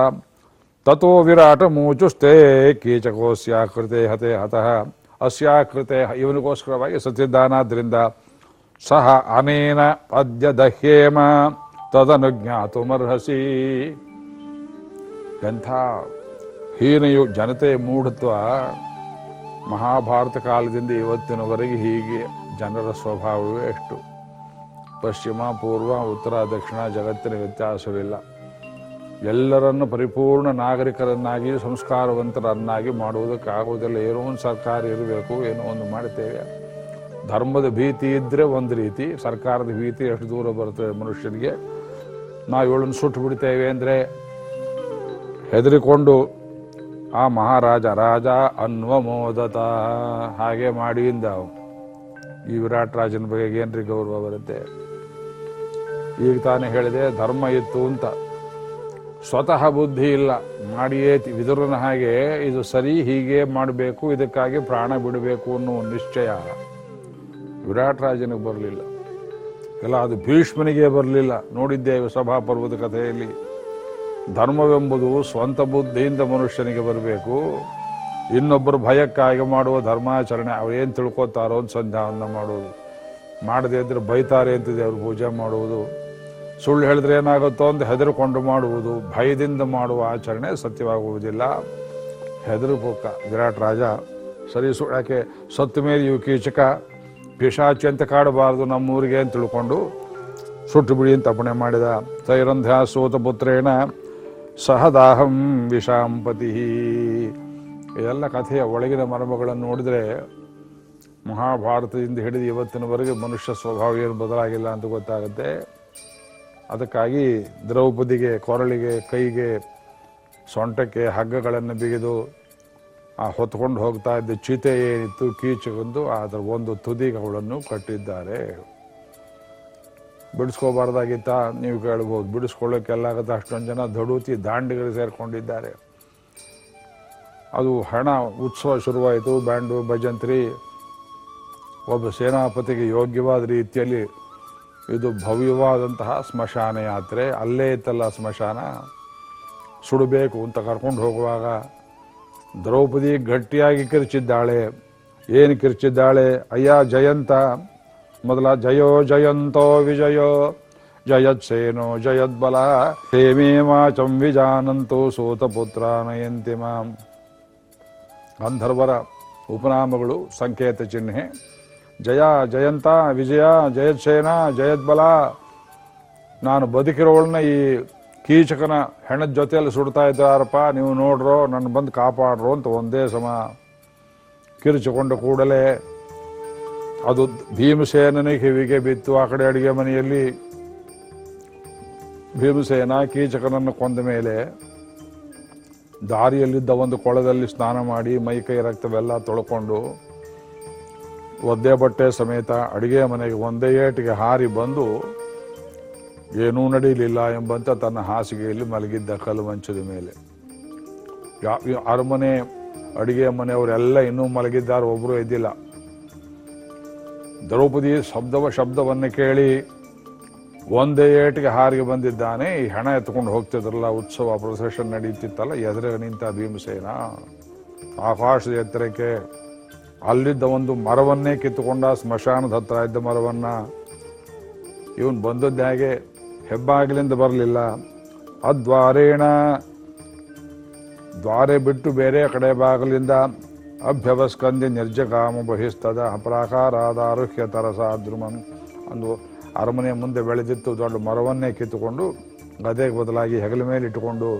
ತಥೋ ವಿರಾಟ ಕೀಚಕೋಸ್ಯ ಕೀಚಕೋಸ್ಯಾಕೃತೆ ಹತೆ ಹತಃ. ಅಸ್ಯಾಕೃತೆ ಇವನಿಗೋಸ್ಕರವಾಗಿ ಸತ್ತಿದ್ದಾನಾದ್ರಿಂದ ಸಹ ಅನೇನ ಅದ್ಯ ದಹ್ಯೇಮ ತದನು ಜ್ಞಾತುಮರ್ಹಸಿ ಎಂಥ ಹೀನೆಯು ಜನತೆಯ ಮೂಢತ್ವ. ಮಹಾಭಾರತ ಕಾಲದಿಂದ ಇವತ್ತಿನವರೆಗೆ ಹೀಗೆ ಜನರ ಸ್ವಭಾವವೇ ಎಷ್ಟು ಪಶ್ಚಿಮ, ಪೂರ್ವ, ಉತ್ತರ, ದಕ್ಷಿಣ ಜಗತ್ತಿನ ವ್ಯತ್ಯಾಸವಿಲ್ಲ. ಎಲ್ಲರನ್ನು ಪರಿಪೂರ್ಣ ನಾಗರಿಕರನ್ನಾಗಿ, ಸಂಸ್ಕಾರವಂತರನ್ನಾಗಿ ಮಾಡುವುದಕ್ಕಾಗುವುದಿಲ್ಲ ಏನೋ ಒಂದು ಸರ್ಕಾರ ಇರಬೇಕು, ಏನೋ ಒಂದು ಮಾಡ್ತೇವೆ ಧರ್ಮದ ಭೀತಿ ಇದ್ದರೆ ಒಂದು ರೀತಿ, ಸರ್ಕಾರದ ಭೀತಿ ಎಷ್ಟು ದೂರ ಬರ್ತದೆ ಮನುಷ್ಯನಿಗೆ. ನಾವು ಏಳನ್ನು ಸುಟ್ಟು ಬಿಡ್ತೇವೆ ಅಂದರೆ ಹೆದರಿಕೊಂಡು, ಆ ಮಹಾರಾಜ ರಾಜ ಅನ್ವಮೋದತ ಹಾಗೆ ಮಾಡಿಯಿಂದ ಈ ವಿರಾಟ್ ರಾಜನ ಬಗ್ಗೆ ಏನ್ರಿ ಗೌರವ ಬರುತ್ತೆ? ಈಗ ತಾನೇ ಹೇಳಿದೆ, ಧರ್ಮ ಇತ್ತು ಅಂತ. ಸ್ವತಃ ಬುದ್ಧಿ ಇಲ್ಲ. ಮಾಡಿಯೇ ವಿದುರನ ಹಾಗೆ ಇದು ಸರಿ, ಹೀಗೆ ಮಾಡಬೇಕು, ಇದಕ್ಕಾಗಿ ಪ್ರಾಣ ಬಿಡಬೇಕು ಅನ್ನೋ ನಿಶ್ಚಯ. ವಿರಾಟ್ ರಾಜನಿಗೆ ಬರಲಿಲ್ಲ. ಎಲ್ಲ ಅದು ಭೀಷ್ಮನಿಗೆ ಬರಲಿಲ್ಲ. ನೋಡಿದ್ದೇವೆ ಸಭಾಪರ್ವದ ಕಥೆಯಲ್ಲಿ. ಧರ್ಮವೆಂಬುದು ಸ್ವಂತ ಬುದ್ಧಿಯಿಂದ ಮನುಷ್ಯನಿಗೆ ಬರಬೇಕು. ಇನ್ನೊಬ್ಬರು ಭಯಕ್ಕಾಗಿ ಮಾಡುವ ಧರ್ಮಾಚರಣೆ ಅವ್ರೇನು ತಿಳ್ಕೊತಾರೋ ಅಂತ ಸಂಧಾನ ಮಾಡುವುದು. ಮಾಡದೇ ಇದ್ರೆ ಬೈತಾರೆ ಅಂತಿದೆ ಅವ್ರು ಪೂಜೆ ಮಾಡುವುದು. ಸುಳ್ಳು ಹೇಳಿದ್ರೆ ಏನಾಗುತ್ತೋ ಅಂತ ಹೆದರ್ಕೊಂಡು ಮಾಡುವುದು. ಭಯದಿಂದ ಮಾಡುವ ಆಚರಣೆ ಸತ್ಯವಾಗುವುದಿಲ್ಲ. ಹೆದರುಪುಕ್ಕ ವಿರಾಟ್ ರಾಜ, ಸರಿ ಸುಳ್ಳು. ಯಾಕೆ? ಸತ್ತು ಮೇಲೆ ಇವು ಕೀಚಕ. ಪಿಶಾಚಿ ಅಂತ ಕಾಡಬಾರದು ನಮ್ಮೂರಿಗೆ ಅಂತ ತಿಳ್ಕೊಂಡು ಸುಟ್ಟು ಬಿಡಿ ಅಂತ ಅಪಣೆ ಮಾಡಿದ. ತೈರಂಧ್ಯ ಸೋತ ಪುತ್ರೇಣ ಸಹದಾಹಂ ವಿಷಾಂಪತಿ. ಇದೆಲ್ಲ ಕಥೆಯ ಒಳಗಿನ ಮರ್ಮಗಳನ್ನು ನೋಡಿದರೆ ಮಹಾಭಾರತದಿಂದ ಹಿಡಿದು ಇವತ್ತಿನವರೆಗೆ ಮನುಷ್ಯ ಸ್ವಭಾವ ಏನು ಬದಲಾಗಿಲ್ಲ ಅಂತ ಗೊತ್ತಾಗುತ್ತೆ. ಅದಕ್ಕಾಗಿ ದ್ರೌಪದಿಗೆ, ಕೊರಳಿಗೆ, ಕೈಗೆ, ಸೊಂಟಕ್ಕೆ ಹಗ್ಗಗಳನ್ನು ಬಿಗಿದು ಆ ಹೊತ್ಕೊಂಡು ಹೋಗ್ತಾ ಇದ್ದ ಚೀತೆ ಏನಿತ್ತು ಕೀಚಗೊಂದು ಅದರ ಒಂದು ತುದಿಗೆ ಅವಳನ್ನು ಕಟ್ಟಿದ್ದಾರೆ. ಬಿಡಿಸ್ಕೋಬಾರ್ದಾಗಿತ್ತ? ನೀವು ಕೇಳ್ಬೋದು ಬಿಡಿಸ್ಕೊಳ್ಳೋಕ್ಕೆಲ್ಲಾಗತ್ತೆ ಅಷ್ಟೊಂದು ಜನ ದಡೂತಿ ದಾಂಡಿಗರು ಸೇರಿಕೊಂಡಿದ್ದಾರೆ. ಅದು ಹಣ ಉತ್ಸವ ಶುರುವಾಯಿತು. ಬ್ಯಾಂಡು, ಭಜಂತ್ರಿ, ಒಬ್ಬ ಸೇನಾಪತಿಗೆ ಯೋಗ್ಯವಾದ ರೀತಿಯಲ್ಲಿ ಇದು ಭವ್ಯವಾದಂತಹ ಸ್ಮಶಾನ ಯಾತ್ರೆ ಅಲ್ಲೇ ಇತ್ತಲ್ಲ ಸ್ಮಶಾನ? ಸುಡಬೇಕು ಅಂತ ಕರ್ಕೊಂಡು ಹೋಗುವಾಗ ದ್ರೌಪದಿ ಗಟ್ಟಿಯಾಗಿ ಕಿರ್ಚಿದ್ದಾಳೆ. ಏನು ಕಿರ್ಚಿದ್ದಾಳೆ? ಅಯ್ಯ ಜಯಂತ. ಮೊದಲ ಜಯೋ ಜಯಂತೋ ವಿಜಯೋ, ಜಯತ್ಸೇನೋ ಜಯದ್ಬಲ. ಹೇಮೇ ವಾಚಂ ವಿಜಾನಂತೋ ಸೋತಪುತ್ರ ನಯಂತಿ ಮಾಂ. ಗಂಧರ್ವರ ಉಪನಾಮಗಳು ಸಂಕೇತ ಚಿಹ್ನೆ. ಜಯ ಜಯಂತ ವಿಜಯ ಜಯತ್ಸೇನ ಜಯದ್ಬಲ. ನಾನು ಬದುಕಿರೋಳನ್ನ ಈ ಕೀಚಕನ ಹೆಣದ ಜೊತೆಯಲ್ಲಿ ಸುಡ್ತಾ ಇದ್ದಾರಪ್ಪ, ನೀವು ನೋಡ್ರೋ ನನ್ನ ಬಂದು ಕಾಪಾಡ್ರೋ ಅಂತ ಒಂದೇ ಸಮ. ಕಿರುಚಿಕೊಂಡು ಕೂಡಲೇ ಅದು ಭೀಮಸೇನನೇ ಕಿವಿಗೆ ಬಿತ್ತು. ಆ ಕಡೆ ಅಡುಗೆ ಮನೆಯಲ್ಲಿ ಭೀಮಸೇನ ಕೀಚಕನನ್ನು ಕೊಂದ ಮೇಲೆ ದಾರಿಯಲ್ಲಿದ್ದ ಒಂದು ಕೊಳದಲ್ಲಿ ಸ್ನಾನ ಮಾಡಿ ಮೈ ಕೈ ರಕ್ತವೆಲ್ಲ ತೊಳ್ಕೊಂಡು ಒದ್ದೆ ಬಟ್ಟೆ ಸಮೇತ ಅಡುಗೆ ಮನೆಗೆ ಒಂದೇ ಏಟಿಗೆ ಹಾರಿ ಬಂದು ಏನೂ ನಡೀಲಿಲ್ಲ ಎಂಬಂತ ತನ್ನ ಹಾಸಿಗೆಯಲ್ಲಿ ಮಲಗಿದ್ದ ಕಲ್ಲು ಮಂಚದ ಮೇಲೆ. ಯಾ- ಅರಮನೆ ಅಡುಗೆ ಮನೆಯವರೆಲ್ಲ ಇನ್ನೂ ಮಲಗಿದ್ದಾರೆ ಒಬ್ಬರು ಎದ್ದಿಲ್ಲ. ದ್ರೌಪದಿ ಶಬ್ದವ ಶಬ್ದವನ್ನು ಕೇಳಿ ಒಂದೇ ಏಟಿಗೆ ಹಾರಿಗೆ ಬಂದಿದ್ದಾನೆ. ಈ ಹೆಣ ಎತ್ಕೊಂಡು ಹೋಗ್ತಿದ್ರಲ್ಲ, ಉತ್ಸವ ಪ್ರೊಸೆಷನ್ ನಡೀತಿತ್ತಲ್ಲ ಎದುರು ನಿಂತ ಭೀಮಸೇನ? ಆಕಾಶದ ಎತ್ತರಕ್ಕೆ ಅಲ್ಲಿದ್ದ ಒಂದು ಮರವನ್ನೇ ಕಿತ್ತುಕೊಂಡ, ಸ್ಮಶಾನದ ಹತ್ರ ಇದ್ದ ಮರವನ್ನ. ಇವನು ಬಂದದ್ದು ಹೇಗೆ ಹೆಬ್ಬಾಗಿಲಿಂದ ಬರಲಿಲ್ಲ. ಅದ್ವಾರೇಣ ದ್ವಾರೆ ಬಿಟ್ಟು ಬೇರೆ ಕಡೆ ಬಾಗಿಲಿಂದ ಅಭ್ಯವಸ್ಕಂದಿ ನಿರ್ಜಗಾಮ ಬಹಿಸ್ತದ ಅಪರಾಕಾರಾದ ಆರುಹ್ಯ ತರಸಾದ್ರುಮನ್ ಒಂದು ಅರಮನೆ ಮುಂದೆ ಬೆಳೆದಿತ್ತು ದೊಡ್ಡ ಮರವನ್ನೇ ಕಿತ್ತುಕೊಂಡು ಗದೆಗೆ ಬದಲಾಗಿ ಹೆಗಲ ಮೇಲೆ ಇಟ್ಟುಕೊಂಡು,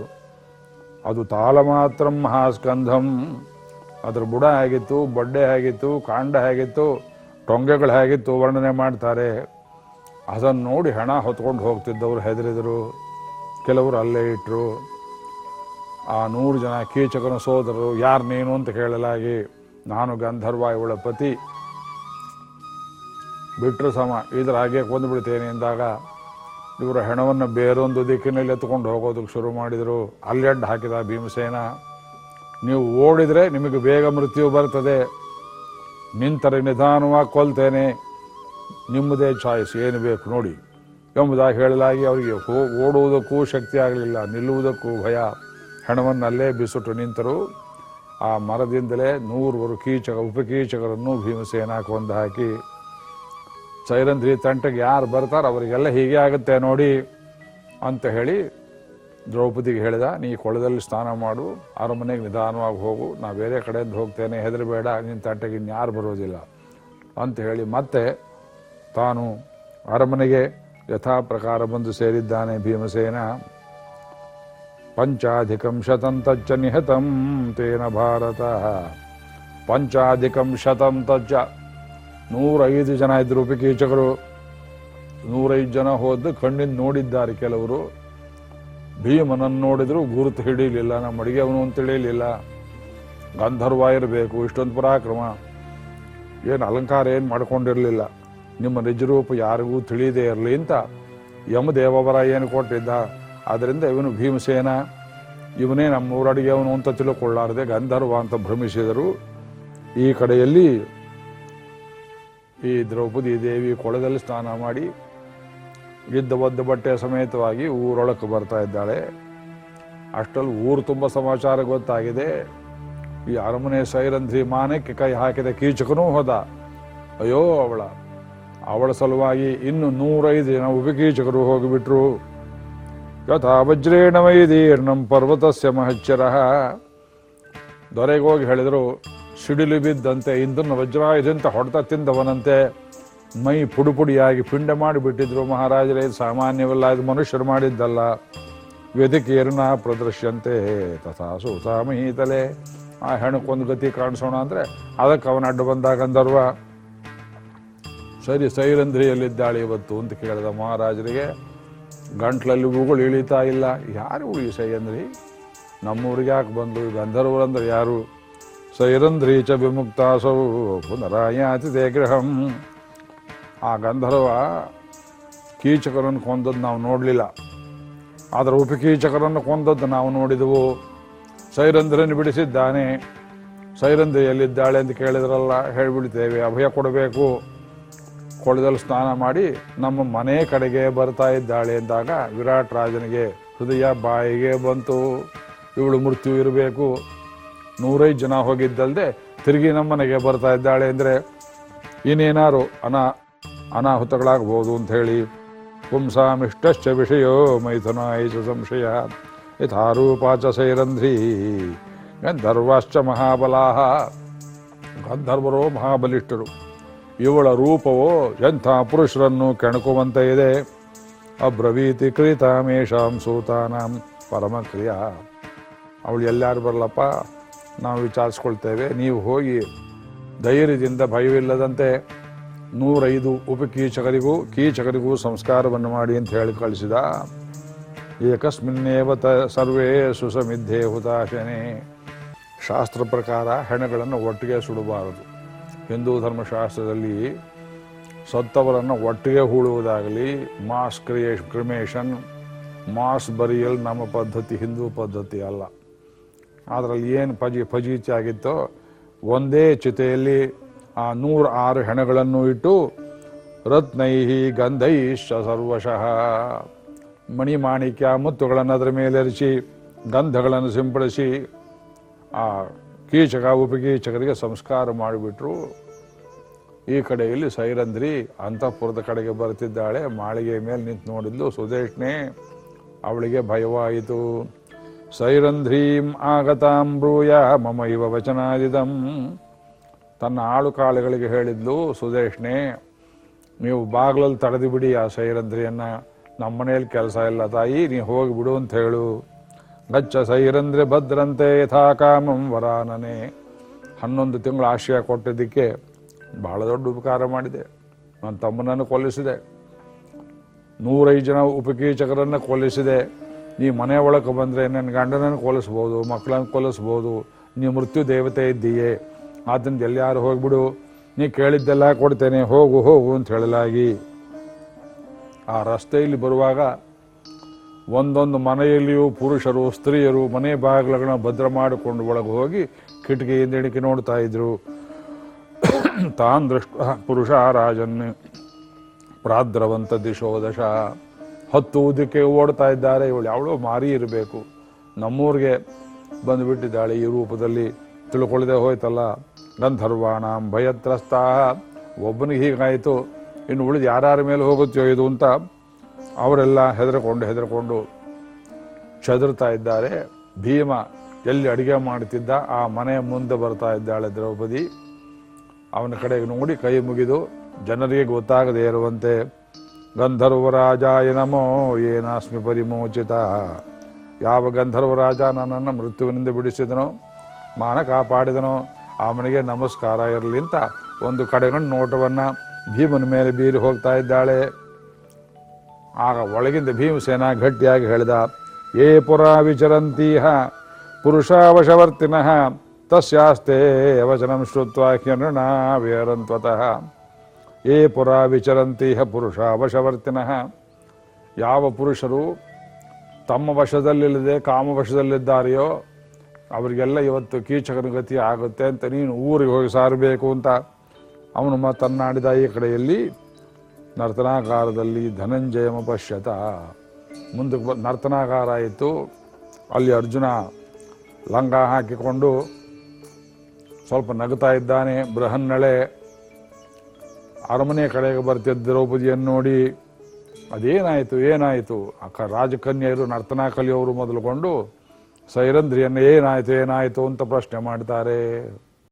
ಅದು ತಾಳ ಮಾತ್ರ ಮಹಾಸ್ಕಂಧಂ. ಅದರ ಬುಡ ಆಗಿತ್ತು ಬಡ್ಡೆ ಆಗಿತ್ತು ಕಾಂಡ ಆಗಿತ್ತು ಟೊಂಗೆಗಳು ಹೇಗಿತ್ತು ವರ್ಣನೆ ಮಾಡ್ತಾರೆ. ಅದನ್ನು ನೋಡಿ ಹಣ ಹೊತ್ಕೊಂಡು ಹೋಗ್ತಿದ್ದವರು ಹೆದರಿದರು. ಕೆಲವರು ಅಲ್ಲೇ ಇಟ್ಟರು ಆ ನೂರು ಜನ ಕೀಚಕನ ಸೋದರರು, ಯಾರು ನೀನು ಅಂತ ಕೇಳಲಾಗಿ ನಾನು ಗಂಧರ್ವ ಇವಳ ಪತಿ. ಬಿಟ್ಟರು ಸಮ, ಇದ್ರ ಹಾಗೆ ಕೊಂದುಬಿಡ್ತೇನೆ ಎಂದಾಗ ಇವರ ಹೆಣವನ್ನು ಬೇರೊಂದು ದಿಕ್ಕಿನಲ್ಲಿ ಎತ್ಕೊಂಡು ಹೋಗೋದಕ್ಕೆ ಶುರು ಮಾಡಿದರು. ಅಲ್ಲಿ ಅಡ್ಡ ಹಾಕಿದ ಭೀಮಸೇನ, ನೀವು ಓಡಿದರೆ ನಿಮಗೆ ಬೇಗ ಮೃತ್ಯು ಬರ್ತದೆ. ನಿಂತರೆ ನಿಧಾನವಾಗಿ ಕೊಲ್ತೇನೆ. ನಿಮ್ಮದೇ ಚಾಯ್ಸ್, ಏನು ಬೇಕು ನೋಡಿ ಎಂಬುದಾಗಿ ಹೇಳಲಾಗಿ ಅವರಿಗೆ ಓಡುವುದಕ್ಕೂ ಶಕ್ತಿ ಆಗಲಿಲ್ಲ, ನಿಲ್ಲುವುದಕ್ಕೂ ಭಯ. ಹೆಣವನ್ನು ಅಲ್ಲೇ ಬಿಸುಟ್ಟು ನಿಂತರು. ಆ ಮರದಿಂದಲೇ ನೂರುವರು ಕೀಚಕ, ಉಪಕೀಚಕರನ್ನು ಭೀಮಸೇನ ಕೊಂದು ಹಾಕಿ. ಸೈರಂಧ್ರಿ ತಂಟಗೆ ಯಾರು ಬರ್ತಾರೋ ಅವರಿಗೆಲ್ಲ ಹೀಗೆ ಆಗುತ್ತೆ ನೋಡಿ ಅಂತ ಹೇಳಿ ದ್ರೌಪದಿಗೆ ಹೇಳಿದ, ನೀ ಕೊಳದಲ್ಲಿ ಸ್ನಾನ ಮಾಡು, ಅರಮನೆಗೆ ನಿಧಾನವಾಗಿ ಹೋಗು, ನಾ ಬೇರೆ ಕಡೆಯಿಂದ ಹೋಗ್ತೇನೆ, ಹೆದರಬೇಡ, ನಿನ್ನ ತಂಟೆಗೆ ಇನ್ಯಾರು ಬರೋದಿಲ್ಲ. ಅಂತ ಹೇಳಿ ಮತ್ತೆ ತಾನು ಅರಮನೆಗೆ ಯಥಾ ಪ್ರಕಾರ ಬಂದು ಸೇರಿದ್ದಾನೆ ಭೀಮಸೇನ. ಪಂಚಾಧಿಕಂ ಶತಂ ತಚ್ಚ ನಿಹತಂ ತೇನ ಭಾರತ. ಪಂಚಾಧಿಕಂ ಶತಂ ತಚ್ಚ ನೂರೈದು ಜನ ಇದ್ರು ಉಪಕೀಚಕರು ನೂರೈದು ಜನ ಹೋದ್ದು ಕಣ್ಣಿಂದ ನೋಡಿದ್ದಾರೆ ಕೆಲವರು. ಭೀಮನನ್ನು ನೋಡಿದ್ರು ಗುರುತು ಹಿಡಿಲಿಲ್ಲ, ನಮ್ಮ ಅಡಿಗೆ ಅವನು ಅಂತ ತಿಳಿಯಲಿಲ್ಲ ಗಂಧರ್ವ ಇರಬೇಕು, ಇಷ್ಟೊಂದು ಪರಾಕ್ರಮ. ಏನು ಅಲಂಕಾರ ಏನು ಮಾಡ್ಕೊಂಡಿರಲಿಲ್ಲ. ನಿಮ್ಮ ನಿಜರೂಪ ಯಾರಿಗೂ ತಿಳಿಯದೇ ಇರಲಿ ಅಂತ ಯಮದೇವರ ಏನು ಕೊಟ್ಟಿದ್ದ? ಆದ್ದರಿಂದ ಇವನು ಭೀಮಸೇನ, ಇವನೇ ನಮ್ಮ ಊರಡಿಗೆ ಅವನು ಅಂತ ತಿಳ್ಕೊಳ್ಳಾರದೆ ಗಂಧರ್ವ ಅಂತ ಭ್ರಮಿಸಿದರು. ಈ ಕಡೆಯಲ್ಲಿ ಈ ದ್ರೌಪದಿ ದೇವಿ ಕೊಳದಲ್ಲಿ ಸ್ನಾನ ಮಾಡಿ ಇದ್ದ ಒದ್ದ ಬಟ್ಟೆ ಸಮೇತವಾಗಿ ಊರೊಳಕ್ಕೆ ಬರ್ತಾ ಇದ್ದಾಳೆ. ಅಷ್ಟರಲ್ಲಿ ಊರು ತುಂಬ ಸಮಾಚಾರ ಗೊತ್ತಾಗಿದೆ. ಈ ಅರಮನೆ ಸೈರಂಧ್ರಿ ಮಾನಕ್ಕೆ ಕೈ ಹಾಕಿದ ಕೀಚಕನೂ ಹೋದ. ಅಯ್ಯೋ ಅವಳ ಅವಳ ಸಲುವಾಗಿ ಇನ್ನು ನೂರೈದು ಜನ ಉಪಕೀಚಕರು ಹೋಗಿಬಿಟ್ರು. ಯಥಾ ವಜ್ರೇಣ ದೀರ್ಣಂ ಪರ್ವತಸ್ಯ ಮಹಚ್ಚರ. ದೊರೆಗೋಗಿ ಹೇಳಿದರು, ಸಿಡಿಲು ಬಿದ್ದಂತೆ ಇಂದ್ರನ ಇದಂತ ಹೊಡೆತ ತಿಂದವನಂತೆ ಮೈ ಪುಡುಪುಡಿಯಾಗಿ ಪಿಂಡ ಮಾಡಿಬಿಟ್ಟಿದ್ರು ಮಹಾರಾಜರೇ, ಸಾಮಾನ್ಯವಲ್ಲ, ಇದು ಮನುಷ್ಯರು ಮಾಡಿದ್ದಲ್ಲ. ವೇದಿಕೆಯರನ್ನ ಪ್ರದರ್ಶ್ಯಂತೆ ತಥಾ ಸೂತಾಮಹೀತಲೆ ಆ ಹೆಣಕ್ಕೊಂದು ಗತಿ ಕಾಣಿಸೋಣ ಅಂದರೆ ಅದಕ್ಕೆ ಅವನ ಅಡ್ಡು ಬಂದಾಗ ಅಂದರ್ವ, ಸರಿ ಸೈರಂಧ್ರಿಯಲ್ಲಿದ್ದಾಳೆ ಇವತ್ತು ಅಂತ ಕೇಳಿದ ಮಹಾರಾಜರಿಗೆ ಗಂಟ್ಲಲ್ಲಿ ಹೂಗಳು ಇಳಿತಾ ಇಲ್ಲ. ಯಾರು ಈ ಸೈರಂಧ್ರಿ ನಮ್ಮೂರಿಗೆ ಯಾಕೆ ಬಂದು ಗಂಧರ್ವರಂದ್ರೆ ಯಾರು? ಸೈರಂಧ್ರಿ ಚ ವಿಮುಕ್ತಾಸೌ ಪುನರಾಯಾತಿ ಆ ಗಂಧರ್ವ ಕೀಚಕರನ್ನು ಕೊಂದದ್ದು ನಾವು ನೋಡಲಿಲ್ಲ. ಆದರೆ ಉಪಕೀಚಕರನ್ನು ಕೊಂದದ್ದು ನಾವು ನೋಡಿದೆವು. ಸೈರಂಧ್ರನ್ನು ಬಿಡಿಸಿದ್ದಾನೆ. ಸೈರಂದ್ರಿ ಎಲ್ಲಿದ್ದಾಳೆ ಅಂತ ಕೇಳಿದ್ರಲ್ಲ, ಹೇಳಿಬಿಡ್ತೇವೆ, ಅಭಯ ಕೊಡಬೇಕು. ಕೊಳದಲ್ಲಿ ಸ್ನಾನ ಮಾಡಿ ನಮ್ಮ ಮನೆ ಕಡೆಗೆ ಬರ್ತಾ ಇದ್ದಾಳೆ ಎಂದಾಗ ವಿರಾಟ್ ರಾಜನಿಗೆ ಹೃದಯ ಬಾಯಿಗೆ ಬಂತು. ಇವಳು ಮೃತ್ಯು ಇರಬೇಕು. ನೂರೈದು ಜನ ಹೋಗಿದ್ದಲ್ದೆ ತಿರುಗಿ ನಮ್ಮ ಮನೆಗೆ ಬರ್ತಾ ಇದ್ದಾಳೆ ಅಂದರೆ ಇನ್ನೇನಾರು ಅನಾ ಅನಾಹುತಗಳಾಗ್ಬೋದು ಅಂತ ಹೇಳಿ. ಪುಂಸಾಮಿಷ್ಟಶ್ಚ ವಿಷಯೋ ಮೈಥುನಾಯಿಸ ಸಂಶಯ. ಯಥಾರೂಪಾಚ ಸೈರಂಧ್ರಿ ಗಂಧರ್ವಾಶ್ಚ ಮಹಾಬಲಾಹ. ಗಂಧರ್ವರೋ ಮಹಾಬಲಿಷ್ಠರು. ಇವಳ ರೂಪವೋ ಎಂಥ ಪುರುಷರನ್ನು ಕೆಣಕುವಂತೆ ಇದೆ? ಅಬ್ರವೀತಿ ಕ್ರೀತಾಮೇಷಾಂ ಸೂತಾನಾಂ ಪರಮಕ್ರಿಯಾ. ಅವಳು ಎಲ್ಲಾರು ಬರಲಪ್ಪ? ನಾವು ವಿಚಾರಿಸ್ಕೊಳ್ತೇವೆ. ನೀವು ಹೋಗಿ ಧೈರ್ಯದಿಂದ ಭಯವಿಲ್ಲದಂತೆ ನೂರೈದು ಉಪಕೀಚಕರಿಗೂ ಕೀಚಕರಿಗೂ ಸಂಸ್ಕಾರವನ್ನು ಮಾಡಿ ಅಂತ ಹೇಳಿ ಕಳಿಸಿದ. ಏಕಸ್ಮಿನ್ನೇವ ತ ಸರ್ವೇ ಸುಸಮಿದ್ಧೆ ಹುತಾಶನೆ. ಶಾಸ್ತ್ರ ಪ್ರಕಾರ ಹೆಣಗಳನ್ನು ಒಟ್ಟಿಗೆ ಸುಡಬಾರದು. ಹಿಂದೂ ಧರ್ಮಶಾಸ್ತ್ರದಲ್ಲಿ ಸತ್ತವರನ್ನು ಒಟ್ಟಿಗೆ ಹೂಳುವುದಾಗಲಿ ಮಾಸ್ ಕ್ರಿಯೇಷ್ ಕ್ರಿಮೇಷನ್ ಮಾಸ್ ಬರಿಯಲ್ ನಮ್ಮ ಪದ್ಧತಿ, ಹಿಂದೂ ಪದ್ಧತಿ ಅಲ್ಲ. ಅದರಲ್ಲಿ ಏನು ಪಜಿ ಫಜೀತಿ ಆಗಿತ್ತೋ ಒಂದೇ ಚಿತೆಯಲ್ಲಿ ಆ ನೂರ ಆರು ಹೆಣಗಳನ್ನು ಇಟ್ಟು, ರತ್ನೈಹಿ ಗಂಧೈಶ್ಚ ಸರ್ವಶಃ. ಮಣಿಮಾಣಿಕ್ಯ ಮುತ್ತುಗಳನ್ನು ಅದರ ಮೇಲೆರಿಸಿ ಗಂಧಗಳನ್ನು ಸಿಂಪಡಿಸಿ, ಆ ಕೀಚಕ ಉಪಕೀಚಕರಿಗೆ ಸಂಸ್ಕಾರ ಮಾಡಿಬಿಟ್ರು. ಈ ಕಡೆಯಲ್ಲಿ ಸೈರಂಧ್ರಿ ಅಂತಃಪುರದ ಕಡೆಗೆ ಬರ್ತಿದ್ದಾಳೆ. ಮಾಳಿಗೆ ಮೇಲೆ ನಿಂತು ನೋಡಿದ್ಲು, ಸುದೇಶ್ನೆ, ಅವಳಿಗೆ ಭಯವಾಯಿತು. ಸೈರಂಧ್ರೀಂ ಆಗತಾಂ ಬ್ರೂಯ, ಮಮ ಇವ ವಚನಾದಿದಂ. ತನ್ನ ಆಳು ಕಾಳುಗಳಿಗೆ ಹೇಳಿದ್ಲು, ಸುದೇಶ್ನೆ, ನೀವು ಬಾಗ್ಲಲ್ಲಿ ತಡೆದು ಬಿಡಿ ಆ ಸೈರಂಧ್ರಿಯನ್ನು. ನಮ್ಮ ಮನೆಯಲ್ಲಿ ಕೆಲಸ ಇಲ್ಲ ತಾಯಿ, ನೀ ಹೋಗಿ ಬಿಡು ಅಂತ ಹೇಳು. ಗಚ್ಚ ಸೈರಂದ್ರೆ ಭದ್ರಂತೆ ಯಥಾ ಕಾಮಂ ವರಾನನೆ. ಹನ್ನೊಂದು ತಿಂಗಳು ಆಶಯ ಕೊಟ್ಟಿದ್ದಕ್ಕೆ ಬಹಳ ದೊಡ್ಡ ಉಪಕಾರ ಮಾಡಿದೆ. ನನ್ನ ತಮ್ಮನನ್ನು ಕೊಲ್ಲಿಸಿದೆ. ನೂರೈದು ಜನ ಉಪಕೀಚಕರನ್ನು ಕೊಲ್ಲಿಸಿದೆ. ನೀ ಮನೆ ಒಳಗೆ ಬಂದರೆ ನನ್ನ ಗಂಡನನ್ನು ಕೊಲಿಸ್ಬೋದು ಮಕ್ಕಳನ್ನು ಕೊಲಿಸ್ಬೋದು ನೀ ಮೃತ್ಯು ದೇವತೆ ಇದ್ದೀಯೇ. ಆದ್ದರಿಂದ ಎಲ್ಲಾರು ಹೋಗ್ಬಿಡು. ನೀ ಕೇಳಿದ್ದೆಲ್ಲ ಕೊಡ್ತೇನೆ. ಹೋಗು ಹೋಗು ಅಂತ ಹೇಳಲಾಗಿ. ಆ ರಸ್ತೆಯಲ್ಲಿ ಬರುವಾಗ ಒಂದೊಂದು ಮನೆಯಲ್ಲಿಯೂ ಪುರುಷರು, ಸ್ತ್ರೀಯರು ಮನೆ ಬಾಗಿಲುಗಳನ್ನ ಭದ್ರ ಮಾಡಿಕೊಂಡು ಒಳಗೆ ಹೋಗಿ ಕಿಟಕಿಯಿಂದ ಇಣಕಿ ನೋಡ್ತಾ ಇದ್ರು. ತಾನ್ ದೃಷ್ಟ ಪುರುಷ ರಾಜನ್ ಪ್ರಾದ್ರವಂತ ದಿಶೋದಶ ಹತ್ತು ಉದಕ್ಕೆ ಓಡ್ತಾ ಇದ್ದಾರೆ, ಇವಳು ಯಾವಳೋ ಮಾರಿ ಇರಬೇಕು. ನಮ್ಮೂರಿಗೆ ಬಂದುಬಿಟ್ಟಿದ್ದಾಳೆ ಈ ರೂಪದಲ್ಲಿ. ತಿಳ್ಕೊಳ್ಳದೆ ಹೋಯ್ತಲ್ಲ, ಗಂಧರ್ವಾಣಾಂ ಭಯತ್ರಸ್ತಾ ಒಬ್ಬನಿಗೆ ಹೀಗಾಯಿತು, ಇನ್ನು ಉಳಿದು ಯಾರ್ಯಾರ ಮೇಲೆ ಹೋಗುತ್ತೋ ಇದು ಅಂತ ಅವರೆಲ್ಲ ಹೆದರ್ಕೊಂಡು ಹೆದರ್ಕೊಂಡು ಚದುರ್ತಾ ಇದ್ದಾರೆ. ಭೀಮ ಎಲ್ಲಿ ಅಡುಗೆ ಮಾಡ್ತಿದ್ದ, ಆ ಮನೆಯ ಮುಂದೆ ಬರ್ತಾ ಇದ್ದಾಳೆ ದ್ರೌಪದಿ. ಅವನ ಕಡೆಗೆ ನೋಡಿ ಕೈ ಮುಗಿದು, ಜನರಿಗೆ ಗೊತ್ತಾಗದೇ ಇರುವಂತೆ, ಗಂಧರ್ವರಾಜಾಯ ನಮೋ ಏನಾಸ್ಮಿ ಪರಿಮೋಚಿತ. ಯಾವ ಗಂಧರ್ವರಾಜ ನನ್ನನ್ನು ಮೃತ್ಯುವಿನಿಂದ ಬಿಡಿಸಿದನೋ, ಮಾನ ಕಾಪಾಡಿದನೋ ಅವನಿಗೆ ನಮಸ್ಕಾರ ಇರಲಿ ಅಂತ ಒಂದು ಕಡೆಗಣ್ಣು ನೋಟವನ್ನು ಭೀಮನ ಮೇಲೆ ಬೀರಿ ಹೋಗ್ತಾ ಇದ್ದಾಳೆ. ಆಗ ಒಳಗಿಂದ ಭೀಮಸೇನ ಗಟ್ಟಿಯಾಗಿ ಹೇಳಿದ, ಏ ಪುರ ವಿಚರಂತೀಹ, ಪುರುಷಾವಶವರ್ತಿನಃ, ತಸ್ಯಾಸ್ತೆ ವಚನಂ ಶ್ರುತ್ವಾ ವೇರಂತ್ವತಃ ಏ ಪುರ ವಿಚರಂತೀಹ, ಪುರುಷಾವಶವರ್ತಿನಃ. ಯಾವ ಪುರುಷರು ತಮ್ಮ ವಶದಲ್ಲಿಲ್ಲದೆ ಕಾಮವಶದಲ್ಲಿದ್ದಾರೆಯೋ ಅವರಿಗೆಲ್ಲ ಇವತ್ತು ಕೀಚಕನ ಗತಿ ಆಗುತ್ತೆ ಅಂತ ನೀನು ಊರಿಗೆ ಹೋಗಿ ಸಾರಬೇಕು ಅಂತ ಅವನು ಮಾತನ್ನಾಡಿದ ಈ ಕಡೆಯಲ್ಲಿ ನರ್ತನಾಗಾರದಲ್ಲಿ ಧನಂಜಯಮಪಶ್ಯತ ಮುಂದಕ್ಕೆ ಬ ನರ್ತನಾಕಾರ ಆಯಿತು. ಅಲ್ಲಿ ಅರ್ಜುನ ಲಂಗ ಹಾಕಿಕೊಂಡು ಸ್ವಲ್ಪ ನಗುತ್ತಾ ಇದ್ದಾನೆ. ಬೃಹನ್ನಳೆ ಅರಮನೆ ಕಡೆಗೆ ಬರ್ತಿದ್ದ ದ್ರೌಪದಿಯನ್ನು ನೋಡಿ, ಅದೇನಾಯಿತು, ಏನಾಯಿತು? ಅಕ್ಕ ರಾಜಕನ್ಯರು ನರ್ತನ ಕಲಿಯೋರು ಮೊದಲುಕೊಂಡು, ಸೈರಂಧ್ರಿಯನ್ನು ಏನಾಯಿತು ಏನಾಯಿತು? ಅಂತ ಪ್ರಶ್ನೆ ಮಾಡ್ತಾರೆ.